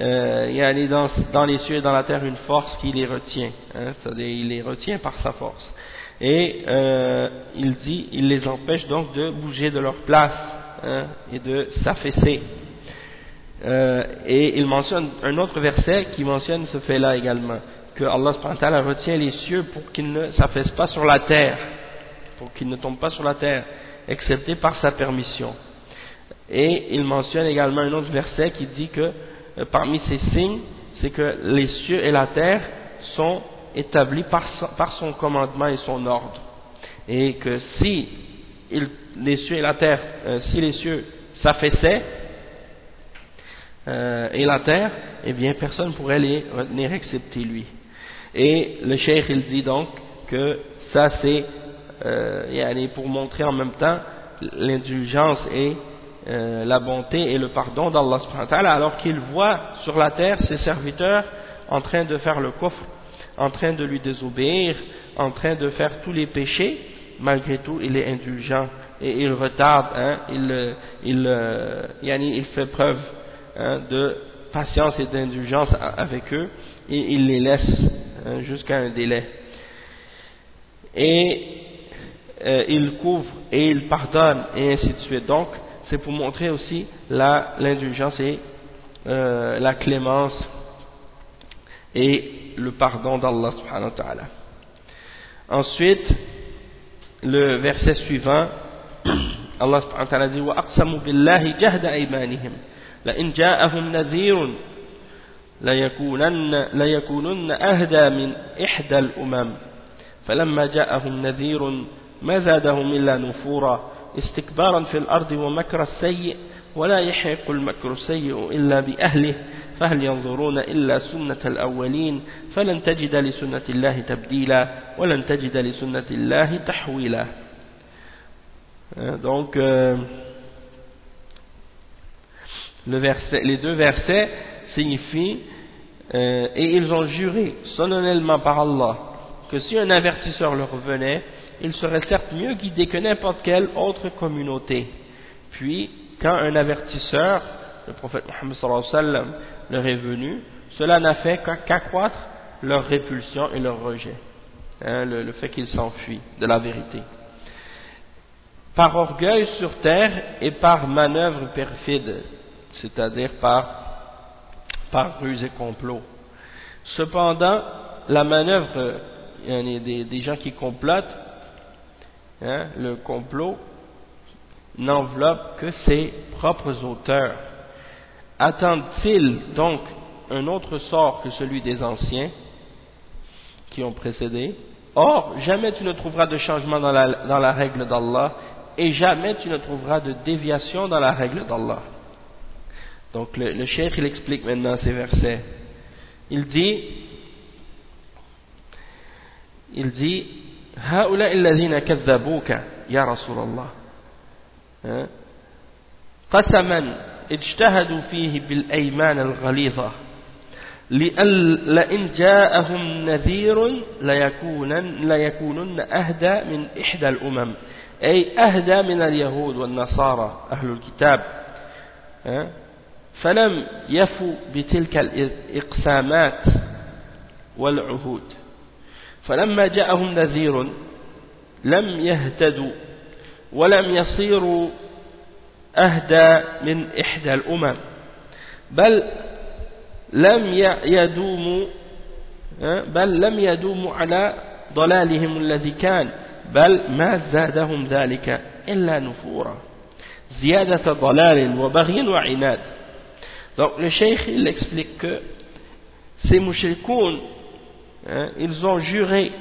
euh, dans, dans les cieux et dans la terre une force qui les retient hein, c'est-à-dire il les retient par sa force et euh, il dit, il les empêche donc de bouger de leur place hein, et de s'affaisser. Euh, et il mentionne un autre verset qui mentionne ce fait-là également, que Allah retient les cieux pour qu'ils ne s'affaissent pas sur la terre, pour qu'ils ne tombent pas sur la terre, excepté par sa permission. Et il mentionne également un autre verset qui dit que euh, parmi ces signes, c'est que les cieux et la terre sont établi par son, commandement et son ordre. Et que si les cieux et la terre, euh, si les cieux s'affaissaient, euh, et la terre, eh bien personne ne pourrait les retenir excepté lui. Et le cheikh il dit donc que ça c'est pour montrer en même temps l'indulgence et la bonté et le pardon d'Allah alors qu'il voit sur la terre ses serviteurs en train de faire le coffre en train de lui désobéir, en train de faire tous les péchés, malgré tout, il est indulgent et il retarde, hein, il, il, euh, il fait preuve hein, de patience et d'indulgence avec eux et il les laisse hein, jusqu'à un délai. Et euh, il couvre et il pardonne et ainsi de suite. Donc, c'est pour montrer aussi l'indulgence et euh, la clémence et le pardon d'Allah subhanahu wa ta'ala. Ensuite, le verset suivant, Allah subhanahu wa ta'ala dit وَأَقْسَمُوا بِاللَّهِ جَهْدَ أَيْمَانِهِمْ لَإِنْ جَاءَهُمْ نَذِيرٌ ليكونن, ليكونن أهدى من إحدى الأمم فلما جاءهم نذير ما زادهم إلا نفورا استكبارا في الأرض ومكر السيء ولا يحق المكر السيء إلا بأهله فهل ينظرون إلا سنة الأولين فلن تجد لسنة الله تبديلا ولن تجد لسنة الله تحويلا donc euh, le verset, les deux versets signifient euh, et ils ont juré solennellement par Allah que si un avertisseur leur venait il serait certes mieux guidé que n'importe quelle autre communauté puis quand un avertisseur le prophète Mohammed sallam leur est venu, cela n'a fait qu'accroître leur répulsion et leur rejet, hein, le, fait qu'ils s'enfuient de la vérité. Par orgueil sur terre et par manœuvre perfide, c'est-à-dire par, par ruse et complot. Cependant, la manœuvre, des, des gens qui complotent, hein, le complot n'enveloppe que ses propres auteurs attendent-ils donc un autre sort que celui des anciens qui ont précédé? Or, jamais tu ne trouveras de changement dans la, règle d'Allah et jamais tu ne trouveras de déviation dans la règle d'Allah. Donc le, le cheikh il explique maintenant ces versets. Il dit il dit هؤلاء الذين كذبوك يا رسول الله قسما اجتهدوا فيه بالأيمان الغليظة لئن جاءهم نذير ليكونن, ليكونن أهدى من إحدى الأمم أي أهدى من اليهود والنصارى أهل الكتاب فلم يفوا بتلك الإقسامات والعهود. فلما جاءهم نذير لم يهتدوا ولم يصيروا أهدى من إحدى الأمم بل لم يدوموا بل لم يدوموا على ضلالهم الذي كان بل ما زادهم ذلك إلا نفورا. زيادة ضلال وبغي وعناد. Donc le cheikh il explique que ces mouchrikoun, hein, ils ont juré,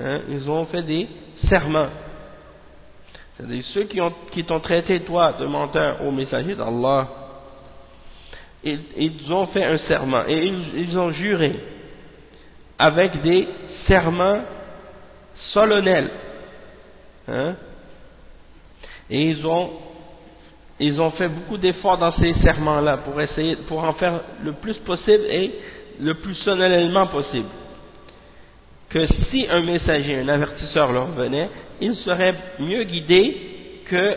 hein, ils ont fait des serments. C'est-à-dire ceux qui, ont, qui t'ont traité toi de menteur au messager d'Allah, ils, ont fait un serment et ils, ils ont juré avec des serments solennels. Hein, et ils ont ils ont fait beaucoup d'efforts dans ces serments-là pour essayer, pour en faire le plus possible et le plus solennellement possible. Que si un messager, un avertisseur leur venait, ils seraient mieux guidés que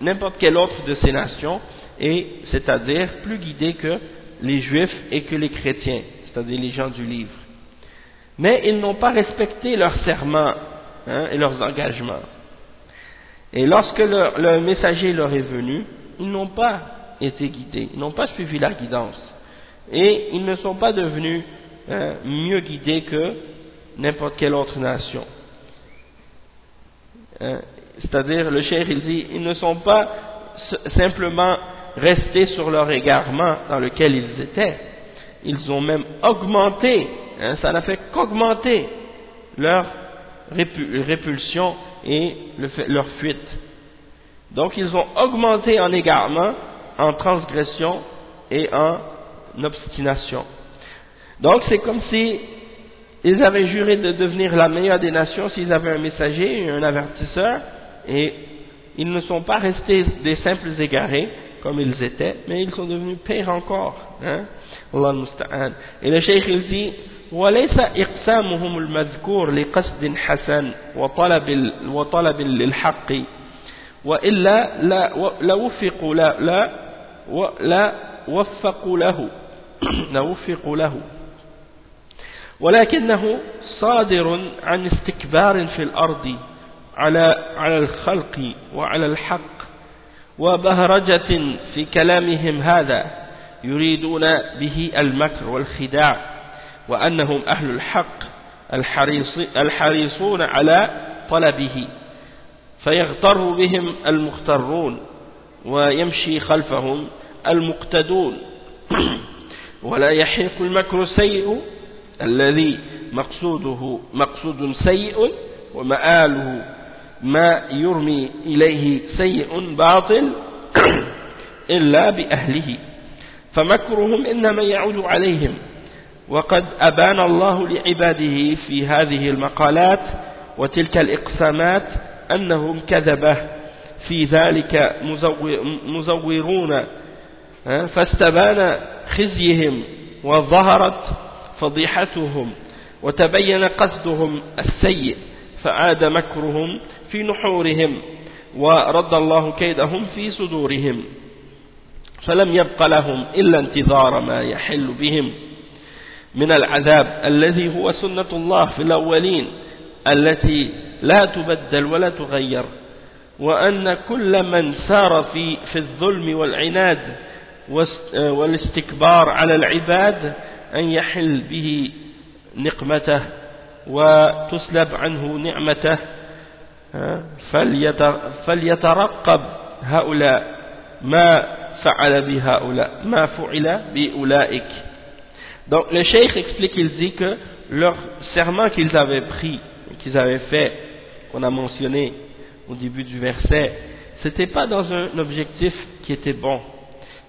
n'importe quelle autre de ces nations, et c'est-à-dire plus guidés que les juifs et que les chrétiens, c'est-à-dire les gens du livre. Mais ils n'ont pas respecté leurs serments hein, et leurs engagements. Et lorsque le, messager leur est venu, ils n'ont pas été guidés, ils n'ont pas suivi la guidance. Et ils ne sont pas devenus hein, mieux guidés que n'importe quelle autre nation. Hein, c'est-à-dire, le cher il dit, ils ne sont pas simplement restés sur leur égarement dans lequel ils étaient, ils ont même augmenté, hein, ça n'a fait qu'augmenter leur répulsion et leur fuite. Donc ils ont augmenté en égarement, en transgression et en obstination. Donc c'est comme si ils avaient juré de devenir la meilleure des nations s'ils avaient un messager et un avertisseur et ils ne sont pas restés des simples égarés comme ils étaient, mais ils sont devenus pires encore. Hein? Et le cheikh il dit وليس إقسامهم المذكور لقصد حسن وطلب, وطلب للحق وإلا لا لوفقوا لا لا لا وفقوا له لوفقوا له. ولكنه صادر عن استكبار في الأرض على على الخلق وعلى الحق وبهرجة في كلامهم هذا يريدون به المكر والخداع وأنهم أهل الحق الحريصون على طلبه فيغتر بهم المخترون ويمشي خلفهم المقتدون. ولا يحيق المكر السيء الذي مقصوده مقصود سيء ومآله ما يرمي إليه سيء باطل إلا بأهله. فمكرهم إنما يعود عليهم. وقد أبان الله لعباده في هذه المقالات وتلك الإقسامات أنهم كذبة. في ذلك مزورون فاستبان خزيهم وظهرت فضيحتهم وتبين قصدهم السيء فعاد مكرهم في نحورهم ورد الله كيدهم في صدورهم فلم يبق لهم إلا انتظار ما يحل بهم. من العذاب الذي هو سنة الله في الأولين التي لا تبدل ولا تغير وأن كل من سار في, في الظلم والعناد والاستكبار على العباد أن يحل به نقمته وتسلب عنه نعمته فليترقب هؤلاء ما فعل بهؤلاء ما فعل بأولئك Donc le cheikh explique, il dit que leur serment qu'ils avaient pris, qu'ils avaient fait, qu'on a mentionné au début du verset, c'était pas dans un objectif qui était bon.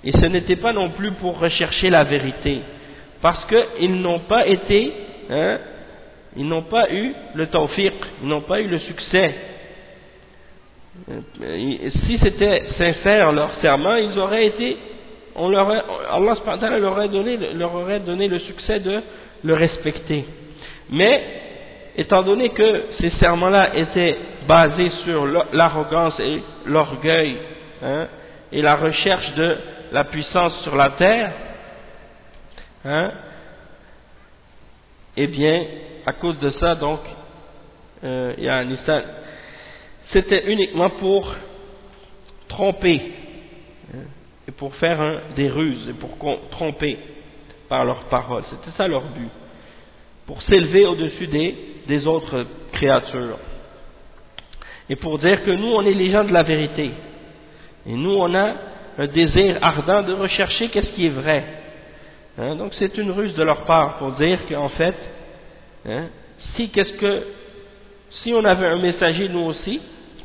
Et ce n'était pas non plus pour rechercher la vérité. Parce qu'ils n'ont pas été, hein, ils n'ont pas eu le tawfiq, ils n'ont pas eu le succès. Si c'était sincère leur serment, ils auraient été on leur Allah leur aurait, donné, leur aurait donné le succès de le respecter. Mais, étant donné que ces serments-là étaient basés sur l'arrogance et l'orgueil, hein, et la recherche de la puissance sur la terre, hein, eh bien, à cause de ça, donc, euh, il y a un c'était uniquement pour tromper, hein, et pour faire des ruses, et pour tromper par leurs paroles. C'était ça leur but, pour s'élever au-dessus des, des autres créatures. Et pour dire que nous, on est les gens de la vérité. Et nous, on a un désir ardent de rechercher qu'est-ce qui est vrai. Hein, donc c'est une ruse de leur part pour dire qu'en fait, hein, si, qu'est-ce que, si on avait un messager nous aussi,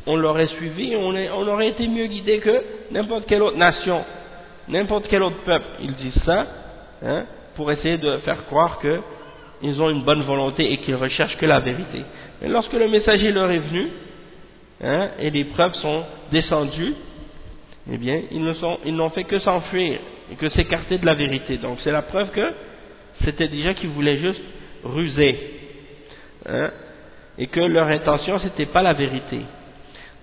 on l'aurait suivi, on, on, aurait été mieux guidé que n'importe quelle autre nation, n'importe quel autre peuple. Ils disent ça hein, pour essayer de faire croire qu'ils ont une bonne volonté et qu'ils recherchent que la vérité. Mais lorsque le messager leur est venu, et les preuves sont descendues, eh bien, ils n'ont fait que s'enfuir et que s'écarter de la vérité. Donc, c'est la preuve que c'était déjà qu'ils voulaient juste ruser. Hein, et que leur intention, c'était pas la vérité. De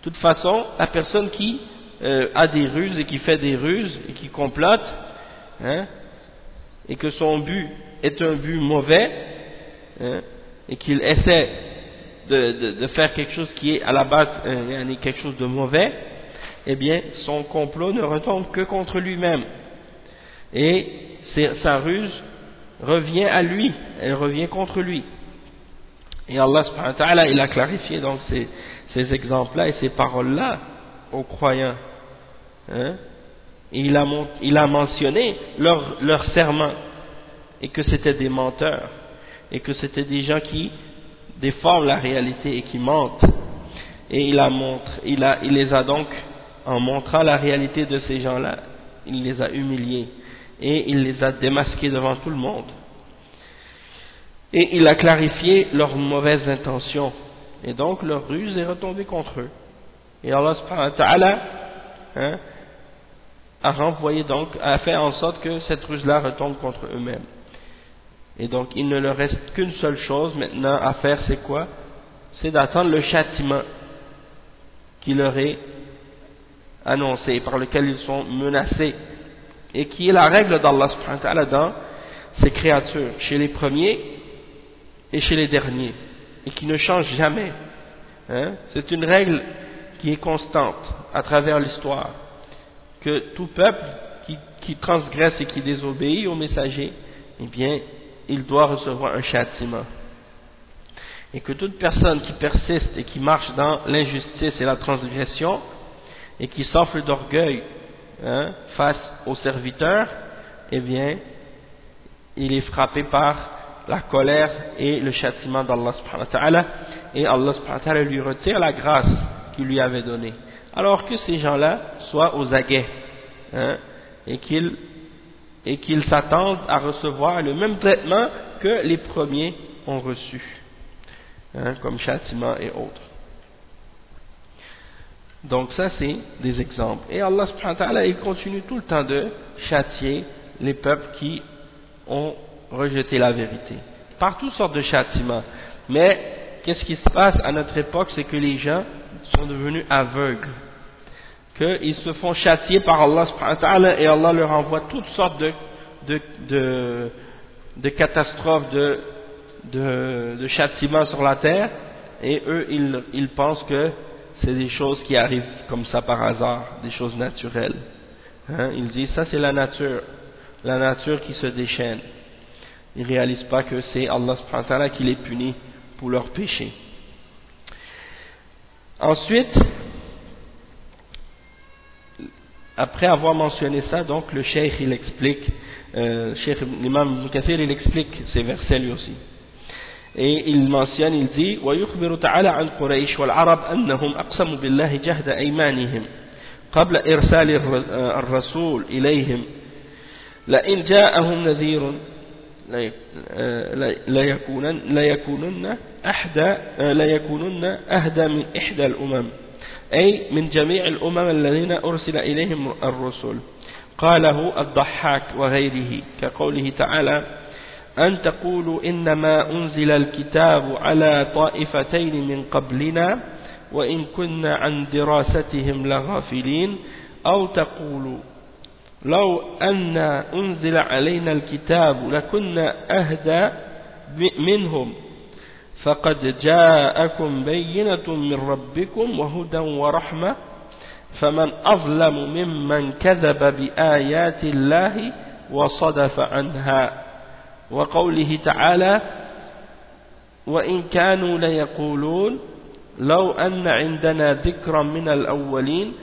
toute façon, la personne qui euh, a des ruses et qui fait des ruses et qui complote, hein, et que son but est un but mauvais, hein, et qu'il essaie de, faire quelque chose qui est à la base euh, quelque chose de mauvais, eh bien, son complot ne retombe que contre lui-même. Et sa ruse revient à lui, elle revient contre lui. Et Allah ta'ala, il a clarifié donc ces, ces exemples-là et ces paroles-là aux croyants. Hein? Et il a, il a mentionné leur, leur serment et que c'était des menteurs et que c'était des gens qui déforment la réalité et qui mentent. Et il, a montré, il, a, il les a donc en montrant la réalité de ces gens-là, il les a humiliés et il les a démasqués devant tout le monde. Et il a clarifié leurs mauvaises intentions. Et donc leur ruse est retombée contre eux. Et Allah subhanahu wa ta'ala hein, a renvoyé donc, a fait en sorte que cette ruse-là retombe contre eux-mêmes. Et donc il ne leur reste qu'une seule chose maintenant à faire, c'est quoi? C'est d'attendre le châtiment qui leur est annoncé, par lequel ils sont menacés, et qui est la règle d'Allah subhanahu wa ta'ala dans ses créatures, chez les premiers et chez les derniers, et qui ne change jamais. Hein? C'est une règle qui est constante à travers l'histoire, que tout peuple qui, qui, transgresse et qui désobéit au messager, eh bien, il doit recevoir un châtiment. Et que toute personne qui persiste et qui marche dans l'injustice et la transgression, et qui s'offre d'orgueil hein, face au serviteur, eh bien, il est frappé par la colère et le châtiment d'Allah subhanahu et Allah subhanahu lui retire la grâce qu'il lui avait donnée. Alors que ces gens-là soient aux aguets, hein, et qu'ils et qu'ils s'attendent à recevoir le même traitement que les premiers ont reçu, hein, comme châtiment et autres. Donc ça c'est des exemples. Et Allah subhanahu wa ta'ala il continue tout le temps de châtier les peuples qui ont rejeté la vérité. Par toutes sortes de châtiments. Mais qu'est-ce qui se passe à notre époque? C'est que les gens sont devenus aveugles. Qu'ils se font châtier par Allah subhanahu wa ta'ala et Allah leur envoie toutes sortes de, de, de, catastrophes, de, de, de châtiments sur la terre. Et eux, ils, ils pensent que c'est des choses qui arrivent comme ça par hasard, des choses naturelles. Hein? Il dit ça c'est la nature, la nature qui se déchaîne. Ils ne réalisent pas que c'est Allah qui les punit pour leurs péchés. Ensuite, après avoir mentionné ça, donc le cheikh il explique, euh, l'imam Kathir il explique ces versets lui aussi. Et il mentionne, il dit ويخبر تعالى عن قريش والعرب أنهم أقسموا بالله جهد أيمانهم قبل إرسال الرسول إليهم. لئن جاءهم نذير ليكونن, ليكونن أحدى ليكونن أهدى من إحدى الأمم أي من جميع الأمم الذين أرسل إليهم الرسل. قاله الضحاك وغيره كقوله تعالى أن تقولوا إنما أنزل الكتاب على طائفتين من قبلنا وإن كنا عن دراستهم لغافلين أو تقولوا لو أن أنزل علينا الكتاب لكنا أهدى منهم فقد جاءكم بينة من ربكم وهدى ورحمة فمن أظلم ممن كذب بآيات الله وصدف عنها. وقوله تعالى وإن كانوا ليقولون لو أن عندنا ذكرا من الأولين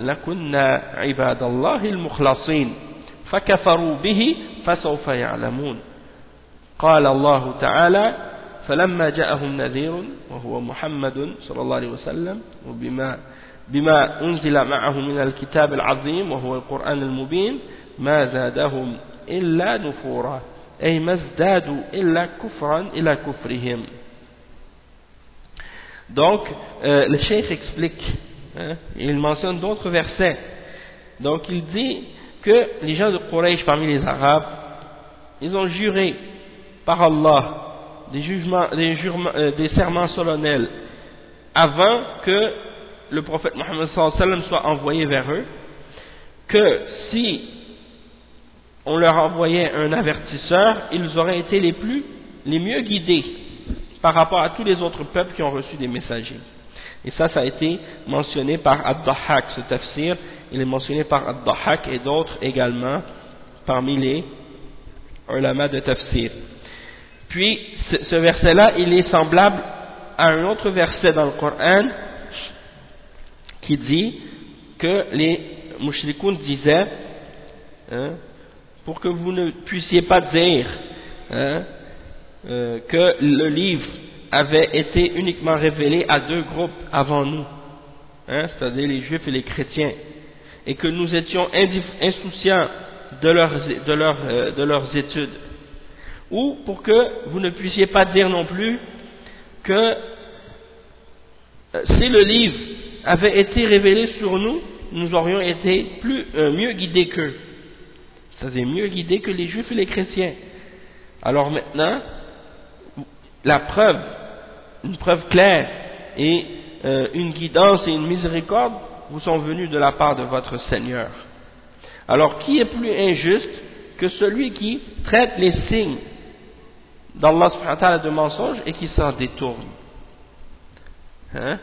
لكنا عباد الله المخلصين فكفروا به فسوف يعلمون. قال الله تعالى فلما جاءهم نذير وهو محمد صلى الله عليه وسلم وبما بما أنزل معه من الكتاب العظيم وهو القرآن المبين ما زادهم إلا نفورا. أي ما ازدادوا إلا كفرا إلى كفرهم Donc, euh, le cheikh explique, hein, il mentionne d'autres versets. Donc, il dit que les gens de Quraysh parmi les Arabes, ils ont juré par Allah des, jugements, des, jurements, euh, des serments solennels avant que le prophète Mohammed soit envoyé vers eux, que si on leur envoyait un avertisseur, ils auraient été les plus, les mieux guidés par rapport à tous les autres peuples qui ont reçu des messagers. Et ça, ça a été mentionné par Ad-Dahhak, ce tafsir, il est mentionné par Ad-Dahhak et d'autres également parmi les ulama de tafsir. Puis, ce verset-là, il est semblable à un autre verset dans le Coran qui dit que les mouchrikoun disaient, hein, pour que vous ne puissiez pas dire hein, euh, que le livre avait été uniquement révélé à deux groupes avant nous, hein, c'est-à-dire les juifs et les chrétiens, et que nous étions insouciants euh, de leurs études, ou pour que vous ne puissiez pas dire non plus que euh, si le livre avait été révélé sur nous, nous aurions été mieux guidés qu'eux. C'est-à-dire mieux guidés que les juifs et les chrétiens. Alors maintenant, la preuve, une preuve claire et euh, une guidance et une miséricorde vous sont venues de la part de votre Seigneur. Alors qui est plus injuste que celui qui traite les signes d'Allah de mensonges et qui s'en détourne? Hein?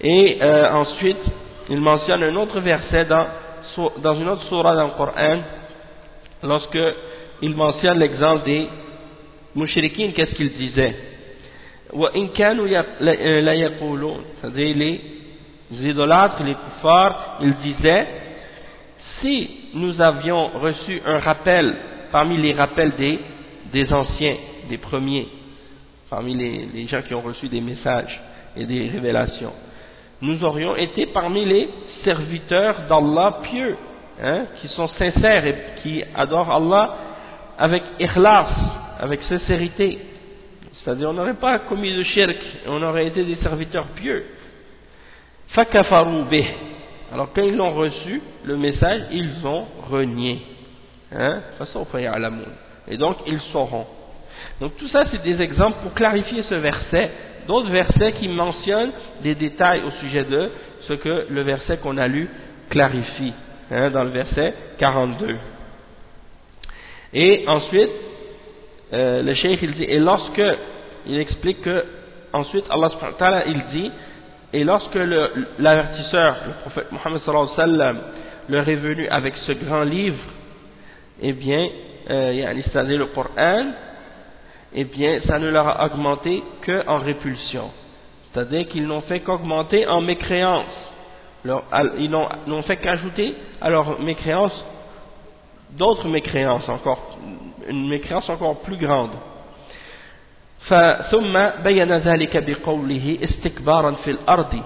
Et euh, ensuite, il mentionne un autre verset dans, dans une autre surah dans le Coran lorsque il mentionne l'exemple des mouchriquines, qu'est-ce qu'ils disaient c'est-à-dire les idolâtres, les kuffars, ils disaient si nous avions reçu un rappel parmi les rappels des, des anciens, des premiers, parmi les, les gens qui ont reçu des messages et des révélations, nous aurions été parmi les serviteurs d'Allah pieux hein, qui sont sincères et qui adorent Allah avec ikhlas, avec sincérité. C'est-à-dire on n'aurait pas commis de shirk, on aurait été des serviteurs pieux. Alors quand ils l'ont reçu, le message, ils ont renié. Hein? Et donc ils sauront. Donc tout ça c'est des exemples pour clarifier ce verset. D'autres versets qui mentionnent des détails au sujet de ce que le verset qu'on a lu clarifie hein, dans le verset 42. Et ensuite, euh, le cheikh il dit, et lorsque, il explique que, ensuite Allah il dit, et lorsque l'avertisseur, le, prophète Mohammed sallallahu alayhi wa sallam, leur est venu avec ce grand livre, eh bien, euh, c'est-à-dire le Coran, eh bien, ça ne leur a augmenté qu'en répulsion. C'est-à-dire qu'ils n'ont fait qu'augmenter en mécréance ils n'ont fait qu'ajouter à leur mécréance d'autres mécréances encore, une mécréance encore plus grande. ثم بين ذلك بقوله استكبارا في الأرض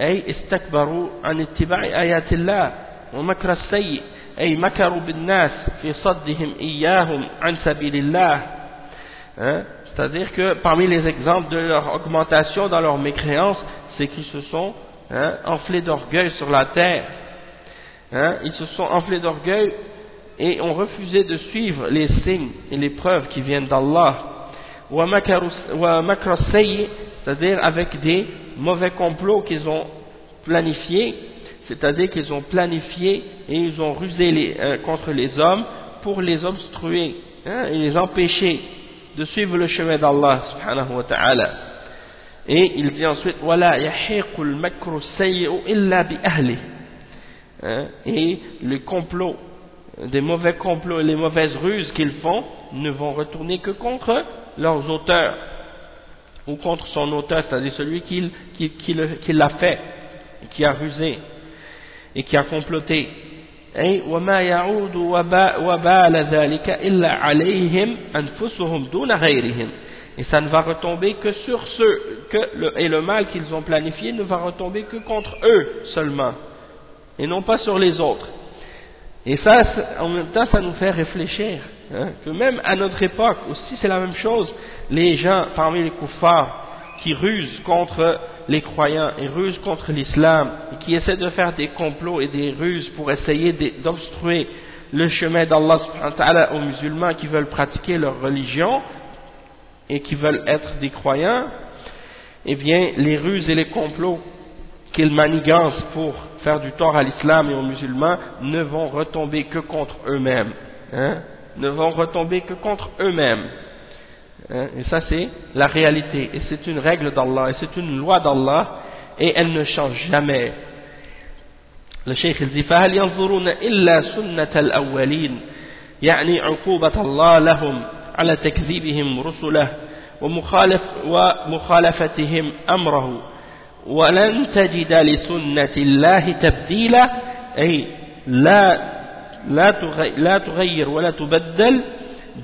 أي استكبروا عن اتباع آيات الله ومكر السيء أي مكروا بالناس في صدهم إياهم عن سبيل الله hein? c'est-à-dire que parmi les exemples de leur augmentation dans leur mécréance c'est qu'ils se sont hein, enflés d'orgueil sur la terre. Hein, ils se sont enflés d'orgueil et ont refusé de suivre les signes et les preuves qui viennent d'Allah. C'est-à-dire avec des mauvais complots qu'ils ont planifiés c'est-à-dire qu'ils ont planifié et ils ont rusé euh, contre les hommes pour les obstruer hein, et les empêcher de suivre le chemin d'Allah et il dit ensuite voilà illa bi hein, et les complots des mauvais complots et les mauvaises ruses qu'ils font ne vont retourner que contre leurs auteurs. Ou contre son auteur c'est-à-dire celui qui l'a fait qui a rusé et qui a comploté. Et ça ne va retomber que sur ceux le, et le mal qu'ils ont planifié ne va retomber que contre eux seulement et non pas sur les autres. Et ça en même temps ça nous fait réfléchir hein, que même à notre époque aussi c'est la même chose. Les gens parmi les kuffars qui rusent contre les croyants et rusent contre l'islam et qui essaient de faire des complots et des ruses pour essayer d'obstruer le chemin d'Allah aux musulmans qui veulent pratiquer leur religion et qui veulent être des croyants, eh bien les ruses et les complots qu'ils manigancent pour faire du tort à l'islam et aux musulmans ne vont retomber que contre eux-mêmes. Hein, ne vont retomber que contre eux-mêmes. Hein, et ça c'est la réalité. Et c'est une règle d'Allah, et c'est une loi d'Allah, et elle ne change jamais. Le Cheikh il dit فهل ينظرون إلا سنة الأولين يعني عقوبة الله لهم على تكذيبهم رسله ومخالف ومخالفتهم أمره. ولن تجد لسنة الله تبديلا أي لا لا تغير ولا تبدل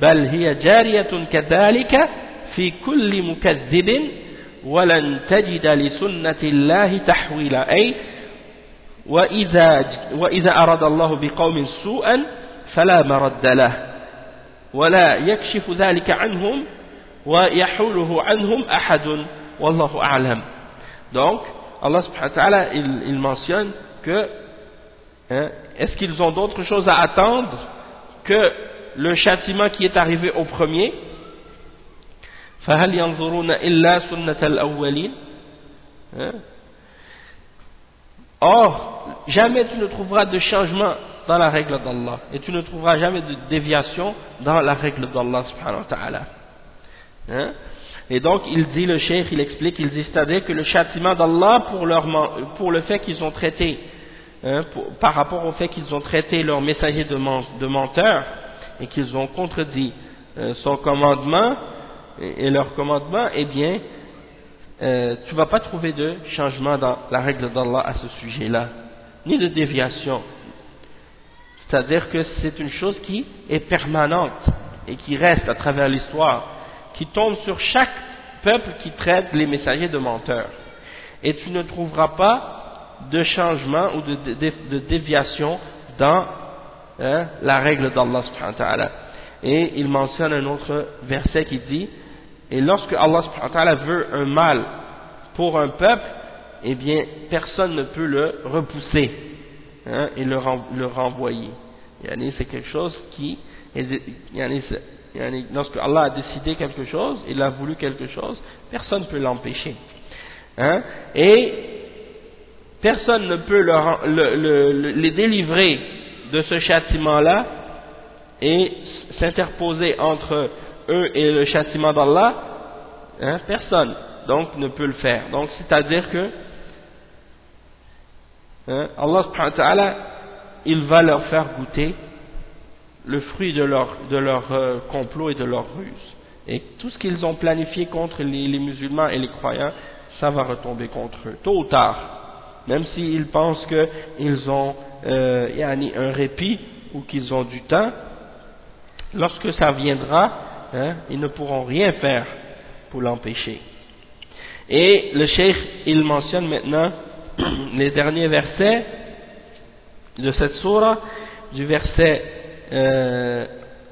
بل هي جارية كذلك في كل مكذب. ولن تجد لسنة الله تحويلا أي وإذا, وإذا أراد الله بقوم سوءا فلا مرد له. ولا يكشف ذلك عنهم ويحوله عنهم أحد والله أعلم donc Allah subhanahu wa ta'ala il, il mentionne que hein, est-ce qu'ils ont d'autres choses à attendre que le châtiment qui est arrivé au premier hein? Or, jamais tu ne trouveras de changement dans la règle d'Allah et tu ne trouveras jamais de déviation dans la règle d'Allah. Hein? Et donc, il dit, le cheikh, il explique, il dit, c'est-à-dire que le châtiment d'Allah pour, le fait qu'ils ont traité, hein, par rapport au fait qu'ils ont traité leur messager de, menteurs, et qu'ils ont contredit euh, son commandement et, leur commandement, eh bien, euh, tu ne vas pas trouver de changement dans la règle d'Allah à ce sujet-là, ni de déviation. C'est-à-dire que c'est une chose qui est permanente et qui reste à travers l'histoire, qui tombe sur chaque peuple qui traite les messagers de menteurs. Et tu ne trouveras pas de changement ou de déviation dans Hein, la règle d'Allah subhanahu wa ta'ala. Et il mentionne un autre verset qui dit Et lorsque Allah subhanahu ta'ala veut un mal pour un peuple, eh bien personne ne peut le repousser hein, et le, renvoyer. C'est quelque chose qui lorsque Allah a décidé quelque chose, il a voulu quelque chose, personne ne peut l'empêcher. Hein, et personne ne peut le, les délivrer de ce châtiment-là et s'interposer entre eux et le châtiment d'Allah, hein, personne donc ne peut le faire. Donc c'est-à-dire que hein, Allah il va leur faire goûter le fruit de leur, de leur euh, complot et de leur ruse. Et tout ce qu'ils ont planifié contre les, musulmans et les croyants, ça va retomber contre eux, tôt ou tard. Même s'ils pensent qu'ils ont euh, un répit ou qu'ils ont du temps, lorsque ça viendra, hein, ils ne pourront rien faire pour l'empêcher. Et le cheikh, il mentionne maintenant les derniers versets de cette surah, du verset, euh,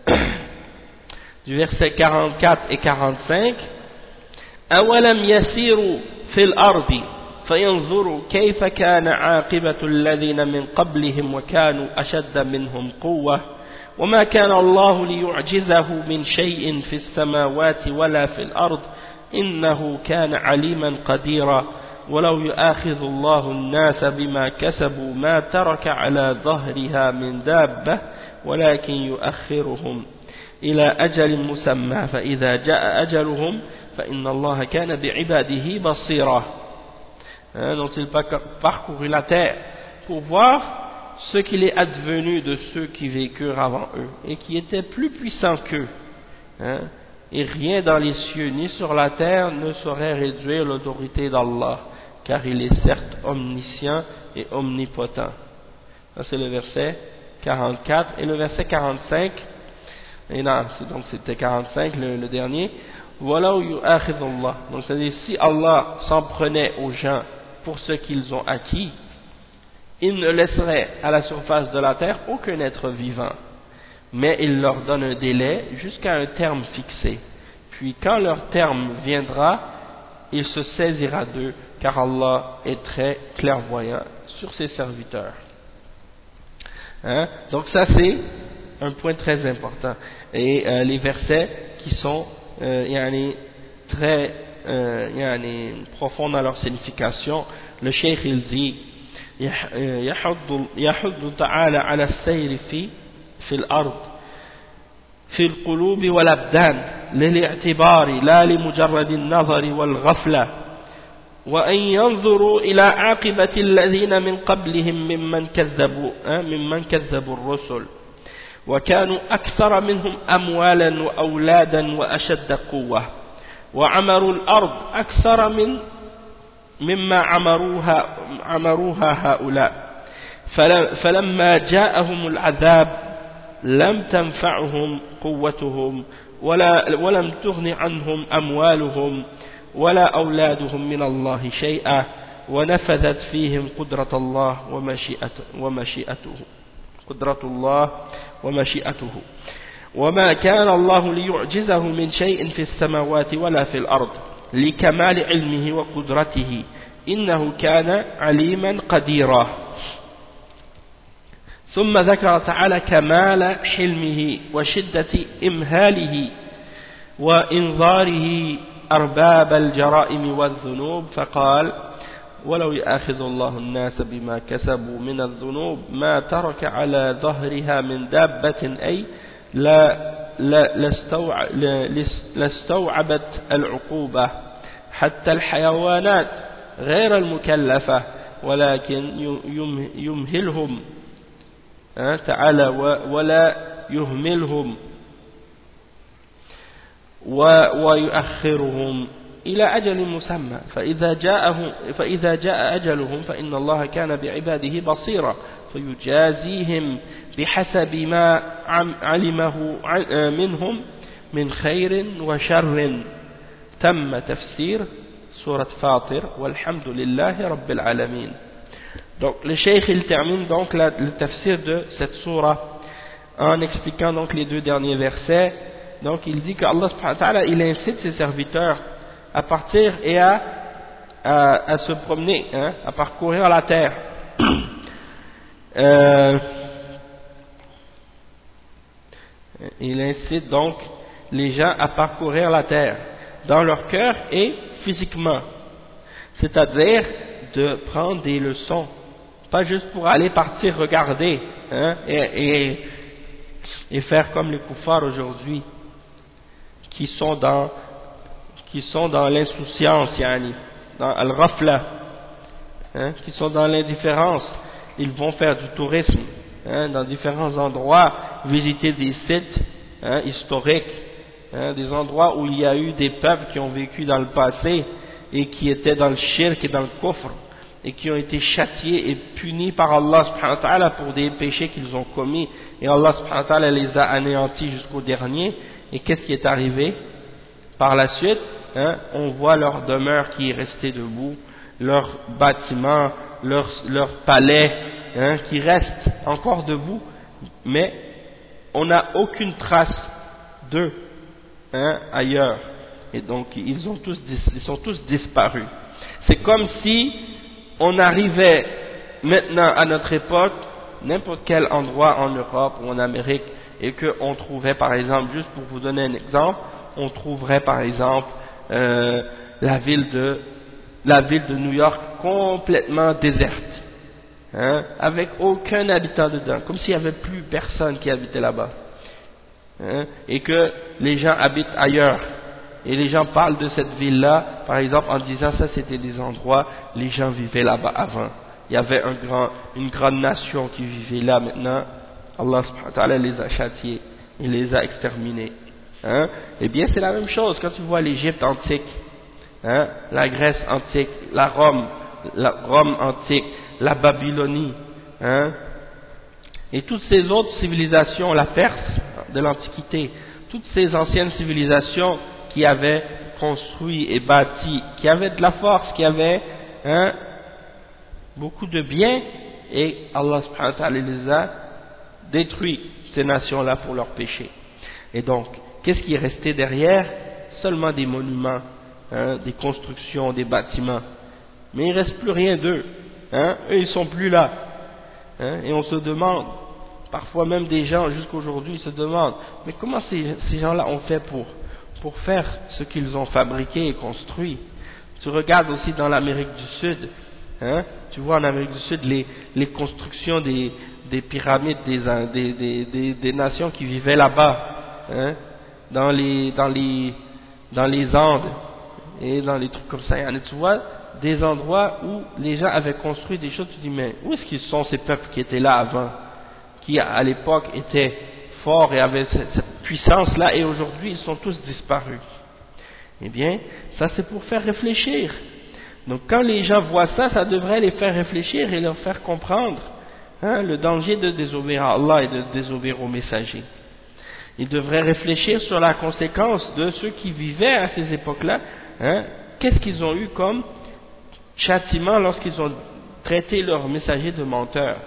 du verset 44 et 45. أولم يسيروا في الأرض فينظروا كيف كان عاقبة الذين من قبلهم وكانوا أشد منهم قوة وما كان الله ليعجزه من شيء في السماوات ولا في الأرض إنه كان عليما قديرا ولو يؤاخذ الله الناس بما كسبوا ما ترك على ظهرها من دابة ولكن يؤخرهم إلى أجل مسمى فإذا جاء أجلهم فإن الله كان بعباده بصيرا hein, dont ils parcouru la terre pour voir ce qu'il est advenu de ceux qui vécurent avant eux et qui étaient plus puissants qu'eux. Hein, et rien dans les cieux ni sur la terre ne saurait réduire l'autorité d'Allah, car il est certes omniscient et omnipotent. Ça c'est le verset 44 et le verset 45. Et non, donc c'était 45 le, dernier. Voilà où Allah. Donc c'est-à-dire si Allah s'en prenait aux gens pour ce qu'ils ont acquis, il ne laisserait à la surface de la terre aucun être vivant, mais il leur donne un délai jusqu'à un terme fixé. Puis quand leur terme viendra, il se saisira d'eux, car Allah est très clairvoyant sur ses serviteurs. Hein? Donc ça c'est un point très important. Et euh, les versets qui sont euh, très euh, profonds dans leur signification, le cheikh il dit يحض, يحض تعالى على السير في في الأرض في القلوب والأبدان للاعتبار لا لمجرد النظر والغفلة. وأن ينظروا إلى عاقبة الذين من قبلهم ممن كذبوا ممن كذبوا الرسل. وكانوا أكثر منهم أموالا وأولادا وأشد قوة. وعمروا الأرض أكثر من مما عمروها, عمروها هؤلاء. فلما جاءهم العذاب لم تنفعهم قوتهم ولا ولم تغن عنهم أموالهم ولا أولادهم من الله شيئا ونفذت فيهم قدرة الله ومشيئته, ومشيئته قدرة الله ومشيئته. وما كان الله ليعجزه من شيء في السماوات ولا في الأرض لكمال علمه وقدرته إنه كان عليما قديرا. ثم ذكر تعالى كمال حلمه وشدة إمهاله وإنظاره أرباب الجرائم والذنوب فقال ولو يأخذ الله الناس بما كسبوا من الذنوب ما ترك على ظهرها من دابة أي لا لاستوعبت العقوبة حتى الحيوانات غير المكلفة ولكن يمهلهم تعالى ولا يهملهم ويؤخرهم إلى أجل مسمى. فإذا, جاءهم فإذا جاء أجلهم فإن الله كان بعباده بصيرا فيجازيهم بحسب ما علمه منهم من خير وشر. تم تفسير سورة فاطر والحمد لله رب العالمين. Donc le cheikh il termine donc le tafsir de cette surah en expliquant donc les deux derniers versets. Donc il dit qu'Allah subhanahu wa ta'ala il incite ses serviteurs à partir et à, à, à se promener, hein, à parcourir la terre. euh, il incite donc les gens à parcourir la terre dans leur cœur et physiquement, c'est-à-dire de prendre des leçons, pas juste pour aller partir regarder hein, et, et, faire comme les koufars aujourd'hui, qui sont dans qui sont dans l'insouciance, yani, dans al-rafla, hein, qui sont dans l'indifférence, ils vont faire du tourisme hein, dans différents endroits, visiter des sites hein, historiques, hein, des endroits où il y a eu des peuples qui ont vécu dans le passé et qui étaient dans le shirk et dans le kufr et qui ont été châtiés et punis par Allah subhanahu pour des péchés qu'ils ont commis et Allah subhanahu les a anéantis jusqu'au dernier et qu'est-ce qui est arrivé? Par la suite hein, on voit leur demeure qui est restée debout leur bâtiment leur, leur palais hein, qui reste encore debout mais on n'a aucune trace d'eux hein, ailleurs. Et donc, ils, ont tous, ils sont tous disparus. C'est comme si on arrivait maintenant à notre époque, n'importe quel endroit en Europe ou en Amérique, et qu'on trouvait par exemple, juste pour vous donner un exemple, on trouverait par exemple euh, la ville de la ville de New York complètement déserte, hein, avec aucun habitant dedans, comme s'il n'y avait plus personne qui habitait là-bas, hein, et que les gens habitent ailleurs. Et les gens parlent de cette ville-là, par exemple, en disant ça c'était des endroits, les gens vivaient là-bas avant. Il y avait une grande nation qui vivait là maintenant. Allah ta'ala les a châtiés, il les a exterminés. Hein? Eh bien, c'est la même chose quand tu vois l'Égypte antique, hein? la Grèce antique, la Rome, la Rome antique, la Babylonie, hein? et toutes ces autres civilisations, la Perse de l'Antiquité, toutes ces anciennes civilisations qui avaient construit et bâti, qui avaient de la force, qui avaient hein, beaucoup de biens, et Allah subhanahu wa ta'ala les a détruits, ces nations-là, pour leurs péchés. Et donc, qu'est-ce qui est resté derrière? Seulement des monuments, hein, des constructions, des bâtiments. Mais il ne reste plus rien d'eux. Hein, eux, ils ne sont plus là. Et on se demande, parfois même des gens jusqu'aujourd'hui se demandent, mais comment ces gens-là ont fait pour, pour faire ce qu'ils ont fabriqué et construit Tu regardes aussi dans l'Amérique du Sud, hein, tu vois en Amérique du Sud les, constructions des, des pyramides des, nations qui vivaient là-bas. Hein, dans les, dans les, dans les Andes et dans les trucs comme ça. Et tu vois des endroits où les gens avaient construit des choses, tu dis mais où est-ce qu'ils sont ces peuples qui étaient là avant, qui à l'époque étaient forts et avaient cette, puissance-là et aujourd'hui ils sont tous disparus. Eh bien, ça c'est pour faire réfléchir. Donc quand les gens voient ça, ça devrait les faire réfléchir et leur faire comprendre hein, le danger de désobéir à Allah et de désobéir aux messagers ils devraient réfléchir sur la conséquence de ceux qui vivaient à ces époques-là. Hein, Qu'est-ce qu'ils ont eu comme châtiment lorsqu'ils ont traité leurs messagers de menteurs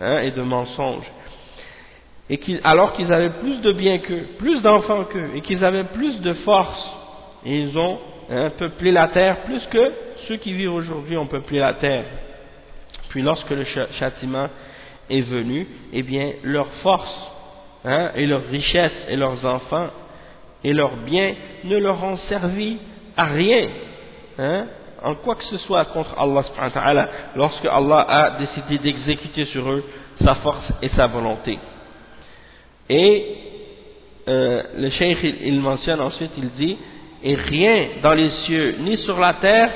hein, et de mensonges alors qu'ils avaient plus de biens qu'eux, plus d'enfants qu'eux, et qu'ils avaient plus de force, ils ont hein, peuplé la terre plus que ceux qui vivent aujourd'hui ont peuplé la terre. Puis lorsque le châtiment est venu, eh bien leur force Hein, et leurs richesses et leurs enfants et leurs biens ne leur ont servi à rien hein, en quoi que ce soit contre Allah lorsque Allah a décidé d'exécuter sur eux sa force et sa volonté et euh, le cheikh il, mentionne ensuite il dit et rien dans les cieux ni sur la terre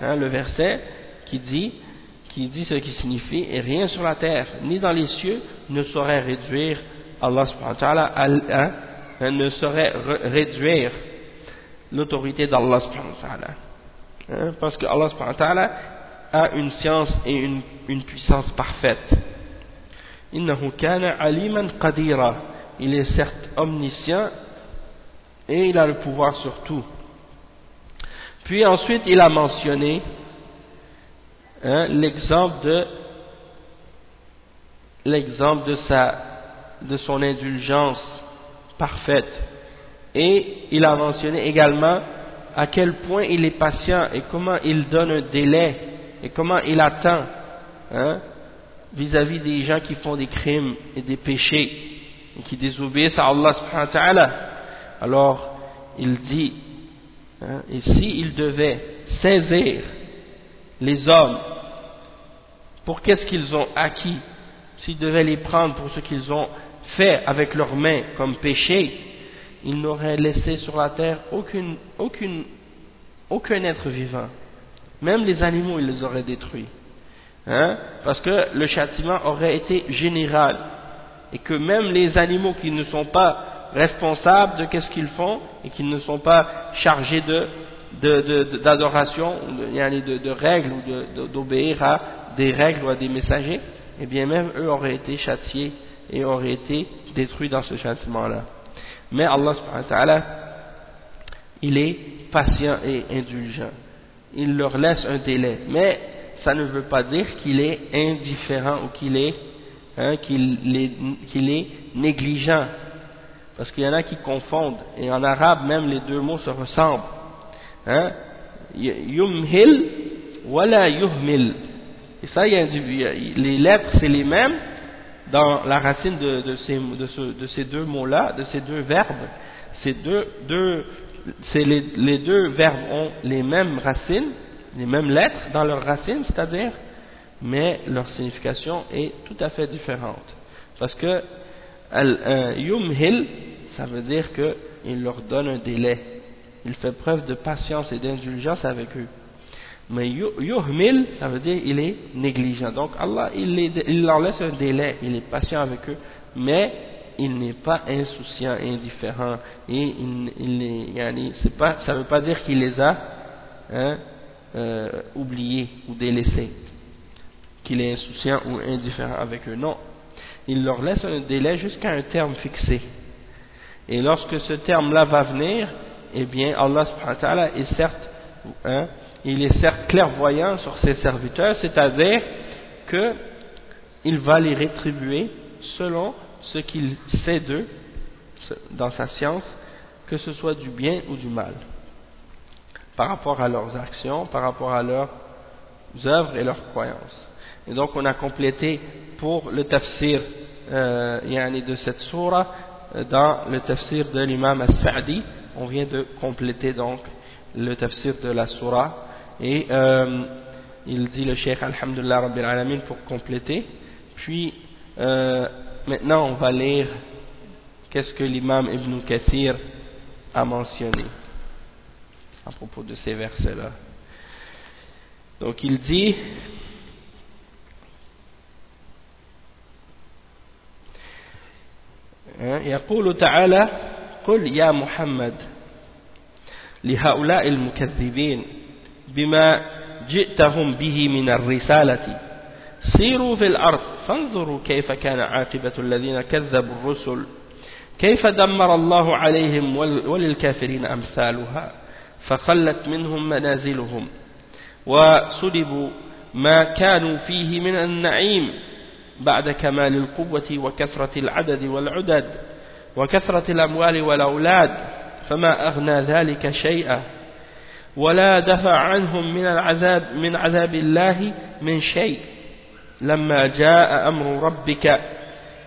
hein, le verset qui dit qui dit ce qui signifie et rien sur la terre ni dans les cieux ne saurait réduire Allah subhanahu wa ta'ala hein, ne saurait réduire l'autorité d'Allah subhanahu wa ta'ala. Hein, parce que Allah subhanahu wa ta'ala a une science et une, une puissance parfaite. Il est certes omniscient et il a le pouvoir sur tout. Puis ensuite il a mentionné hein, l'exemple de de son indulgence parfaite. Et il a mentionné également à quel point il est patient et comment il donne un délai et comment il attend hein, vis-à-vis des gens qui font des crimes et des péchés et qui désobéissent à Allah subhanahu wa ta'ala. Alors, il dit, hein, et s'il devait saisir les hommes pour qu'est-ce qu'ils ont acquis, s'il devait les prendre pour ce qu'ils ont fait avec leurs mains comme péché, ils n'auraient laissé sur la terre aucune, aucune, aucun être vivant. Même les animaux, ils les auraient détruits. Hein? Parce que le châtiment aurait été général. Et que même les animaux qui ne sont pas responsables de ce qu'ils font et qui ne sont pas chargés de d'adoration, de, de, de, règles ou d'obéir à des règles ou à des messagers, eh bien même eux auraient été châtiés et auraient été détruits dans ce châtiment-là. Mais Allah subhanahu wa ta'ala, il est patient et indulgent. Il leur laisse un délai. Mais ça ne veut pas dire qu'il est indifférent ou qu'il est, hein, est, négligent. Parce qu'il y en a qui confondent. Et en arabe, même les deux mots se ressemblent. Hein? Yumhil wala yuhmil. Et ça, il y a, les lettres, c'est les mêmes dans la racine de, ces, de, de ces, deux mots-là, de ces deux verbes. Ces deux, deux, les deux verbes ont les mêmes racines, les mêmes lettres dans leurs racines, c'est-à-dire, mais leur signification est tout à fait différente. Parce que yumhil, ça veut dire qu'il leur donne un délai. Il fait preuve de patience et d'indulgence avec eux. Mais yuhmil, ça veut dire il est négligent. Donc Allah, il, il, leur laisse un délai, il est patient avec eux, mais il n'est pas insouciant, indifférent. Et il, il pas, ça ne veut pas dire qu'il les a hein, euh, oubliés ou délaissés, qu'il est insouciant ou indifférent avec eux. Non, il leur laisse un délai jusqu'à un terme fixé. Et lorsque ce terme-là va venir, eh bien Allah subhanahu wa ta'ala est certes... Hein, il est certes clairvoyant sur ses serviteurs, c'est-à-dire qu'il va les rétribuer selon ce qu'il sait d'eux dans sa science, que ce soit du bien ou du mal, par rapport à leurs actions, par rapport à leurs œuvres et leurs croyances. Et donc on a complété pour le tafsir euh, de cette surah euh, dans le tafsir de l'imam al-Sa'di, on vient de compléter donc le tafsir de la surah et euh, il dit le Cheikh Alhamdulillah Rabbil Alamin pour compléter. Puis euh, maintenant on va lire qu'est-ce que l'imam Ibn Kathir a mentionné à propos de ces versets-là. Donc il dit يقول تعالى قل يا محمد لهؤلاء المكذبين بما جئتهم به من الرسالة. سيروا في الأرض فانظروا كيف كان عاقبة الذين كذبوا الرسل. كيف دمر الله عليهم وللكافرين أمثالها. فخلت منهم منازلهم وسلبوا ما كانوا فيه من النعيم بعد كمال القوة وكثرة العدد والعدد وكثرة الأموال والأولاد فما أغنى ذلك شيئا. ولا دفع عنهم من العذاب من عذاب الله من شيء. لما جاء أمر ربك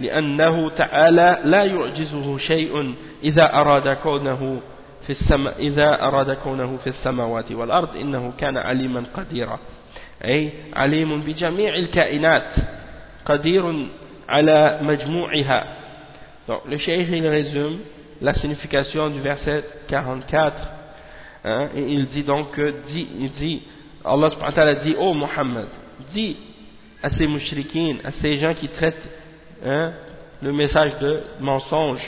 لأنه تعالى لا يعجزه شيء إذا أراد كونه. في السماء إذا أراد كونه في السماوات والأرض إنه كان عليما قديرا أي عليم بجميع الكائنات قدير على مجموعها Donc, le cheikh il résume la signification du verset 44 Hein, et il dit donc que, dit, il dit, Allah subhanahu wa ta'ala dit, oh Muhammad, dis à ces mouchriquins, à ces gens qui traitent hein, le message de mensonge,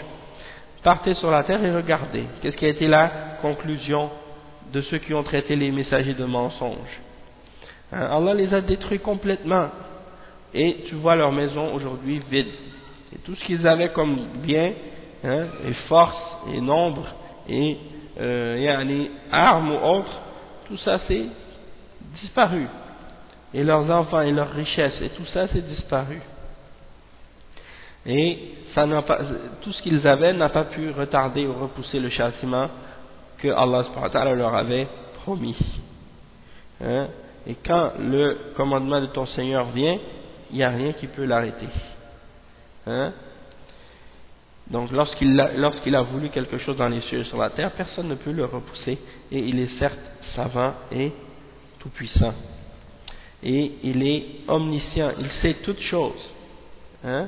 partez sur la terre et regardez. Qu'est-ce qui a été la conclusion de ceux qui ont traité les messagers de mensonge hein, Allah les a détruits complètement. Et tu vois leur maison aujourd'hui vide. Et tout ce qu'ils avaient comme bien, hein, et force, et nombre, et euh, armes ou autres, tout ça c'est disparu. Et leurs enfants et leurs richesses, et tout ça c'est disparu. Et tout ce qu'ils avaient n'a pas pu retarder ou repousser le châtiment que Allah leur avait promis. Hein? Et quand le commandement de ton Seigneur vient, il n'y a rien qui peut l'arrêter. Hein? Donc lorsqu'il a, a, voulu quelque chose dans les cieux et sur la terre, personne ne peut le repousser. Et il est certes savant et tout-puissant. Et il est omniscient, il sait toutes choses. Hein?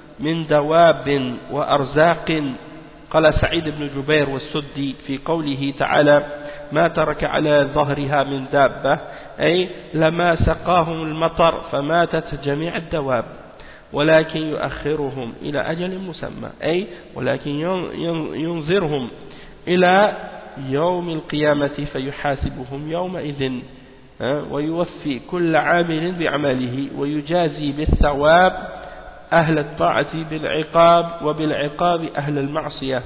من دواب وأرزاق. قال سعيد بن جبير والسدي في قوله تعالى ما ترك على ظهرها من دابة أي لما سقاهم المطر فماتت جميع الدواب ولكن يؤخرهم إلى أجل مسمى أي ولكن ينظرهم إلى يوم القيامة فيحاسبهم يومئذ ويوفي كل عامل بعمله ويجازي بالثواب أهل الطاعة بالعقاب وبالعقاب أهل المعصية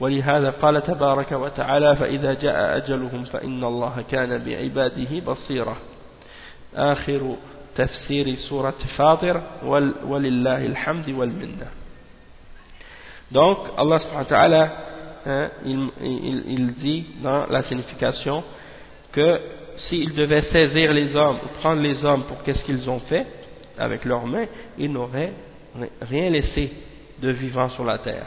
ولهذا قال تبارك وتعالى فإذا جاء أجلهم فإن الله كان بعباده بصيرا آخر تفسير سورة فاطر ولله الحمد والمنة Donc Allah subhanahu wa ta'ala hein, il, il, il dit dans la signification que s'il devait saisir les hommes ou prendre les hommes pour qu'est-ce qu'ils ont fait avec leurs mains, ils n'auraient rien laissé de vivant sur la terre.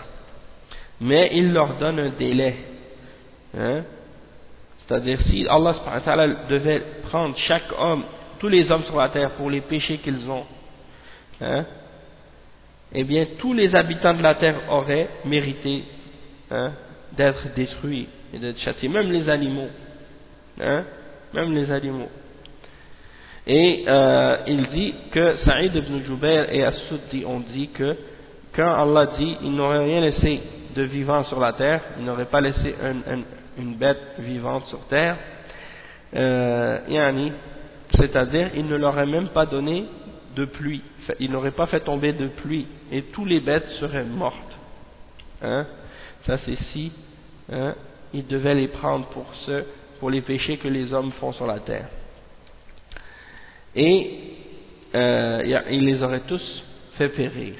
Mais il leur donne un délai. Hein? C'est-à-dire, si Allah devait prendre chaque homme, tous les hommes sur la terre pour les péchés qu'ils ont, hein, eh bien, tous les habitants de la terre auraient mérité hein, d'être détruits et d'être châtiés, même les animaux. Même les animaux. Et euh, il dit que Saïd ibn Jubair et As-Suddi ont dit que quand Allah dit il n'aurait rien laissé de vivant sur la terre, il n'aurait pas laissé une bête vivante sur terre, euh, c'est-à-dire il ne leur aurait même pas donné de pluie, il n'aurait pas fait tomber de pluie et tous les bêtes seraient mortes. Hein? Ça c'est si hein, il devait les prendre pour ce pour les péchés que les hommes font sur la terre. Et euh, il les aurait tous fait périr.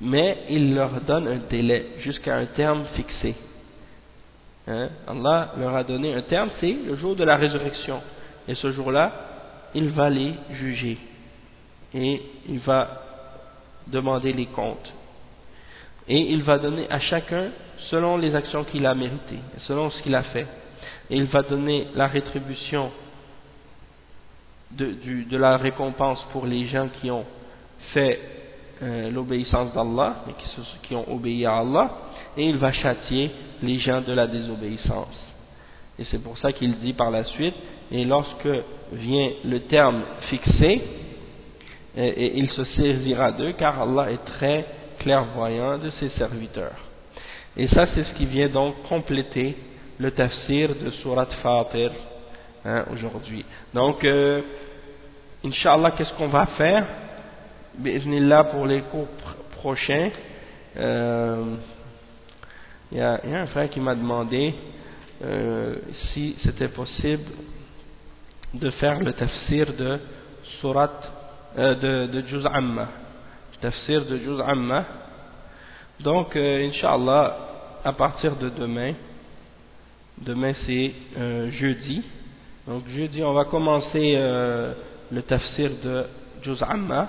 Mais il leur donne un délai jusqu'à un terme fixé. Hein? Allah leur a donné un terme, c'est le jour de la résurrection. Et ce jour-là, il va les juger. Et il va demander les comptes. Et il va donner à chacun selon les actions qu'il a méritées, selon ce qu'il a fait. Et il va donner la rétribution de, la récompense pour les gens qui ont fait euh, l'obéissance d'Allah et qui, ont obéi à Allah, et il va châtier les gens de la désobéissance. Et c'est pour ça qu'il dit par la suite, et lorsque vient le terme fixé, il se saisira d'eux, car Allah est très clairvoyant de ses serviteurs. Et ça, c'est ce qui vient donc compléter le tafsir de Surat Fatir hein, aujourd'hui. Donc, euh, Inch'Allah, qu'est-ce qu'on va faire? Là pour les cours prochains. Il euh, y, a un frère qui m'a demandé euh, si c'était possible de faire le tafsir de Surat euh, de, de Juz Amma. Tafsir de Juz Amma. Donc, Inch'Allah, à partir de demain. Demain c'est jeudi. Donc jeudi on va commencer euh, le tafsir de Juz Amma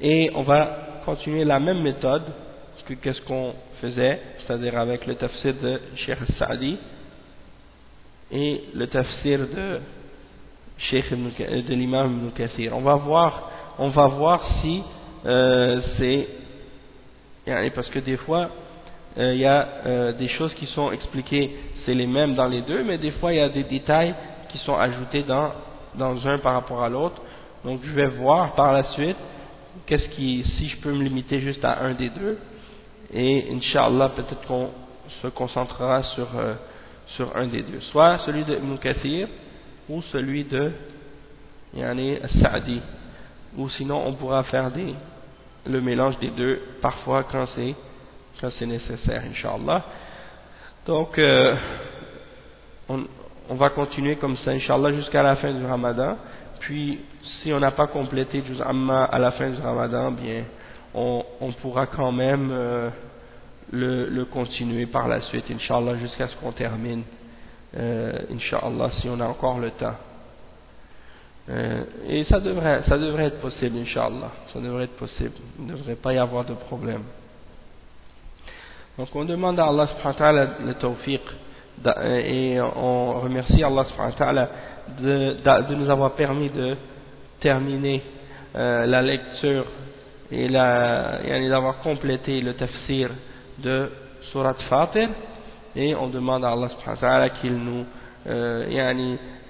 et on va continuer la même méthode que qu'est-ce qu'on faisait, c'est-à-dire avec le tafsir de Sheikh Sa'di et le tafsir de Sheikh de l'imam Ibn. On va voir, on va voir si euh, c'est parce que des fois euh, il y a euh, des choses qui sont expliquées, c'est les mêmes dans les deux, mais des fois il y a des détails qui sont ajoutés dans, dans un par rapport à l'autre. Donc je vais voir par la suite qu'est-ce qui, si je peux me limiter juste à un des deux, et Inch'Allah peut-être qu'on se concentrera sur, euh, sur un des deux, soit celui de Ibn ou celui de Yani Sa'di, ou sinon on pourra faire des, le mélange des deux parfois quand c'est quand c'est nécessaire, Inch'Allah. Donc, euh, on, va continuer comme ça, Inch'Allah, jusqu'à la fin du Ramadan. Puis, si on n'a pas complété Juz Amma à la fin du Ramadan, bien, on, pourra quand même euh, le, le, continuer par la suite, Inch'Allah, jusqu'à ce qu'on termine, euh, Inch'Allah, si on a encore le temps. Euh, et ça devrait, ça devrait être possible, Inch'Allah. Ça devrait être possible. Il ne devrait pas y avoir de problème. Donc on demande à Allah subhanahu wa le tawfiq et on remercie Allah subhanahu wa de, nous avoir permis de terminer euh, la lecture et d'avoir complété le tafsir de Surat Fatir. Et on demande à Allah subhanahu wa qu'il nous euh,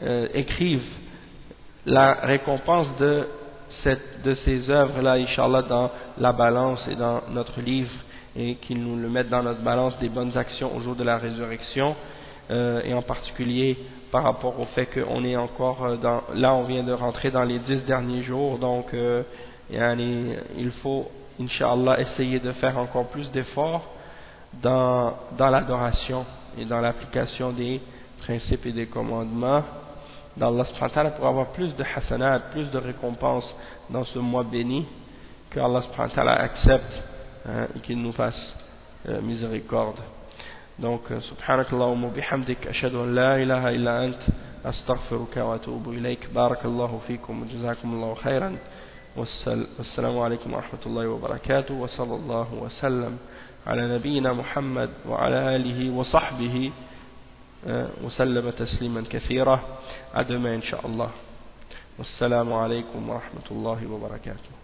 euh, écrive la récompense de, ces œuvres-là, inshallah, dans la balance et dans notre livre et qu'il nous le mette dans notre balance des bonnes actions au jour de la résurrection euh, et en particulier par rapport au fait qu'on est encore euh, dans, là on vient de rentrer dans les dix derniers jours donc euh, il faut inshallah essayer de faire encore plus d'efforts dans, dans l'adoration et dans l'application des principes et des commandements d'Allah pour avoir plus de hasanat, plus de récompenses dans ce mois béni. Que Allah accepte hein, et qu'il nous fasse euh, miséricorde donc subhanakallahumma bihamdik ashhadu an la ilaha illa ant astaghfiruka wa atubu ilayk barakallahu fikum wa jazakumullahu khairan والسلام عليكم ورحمة الله وبركاته وصلى الله وسلم على نبينا محمد وعلى آله وصحبه وسلم تسليما كثيرا عدما إن شاء الله والسلام عليكم ورحمة الله وبركاته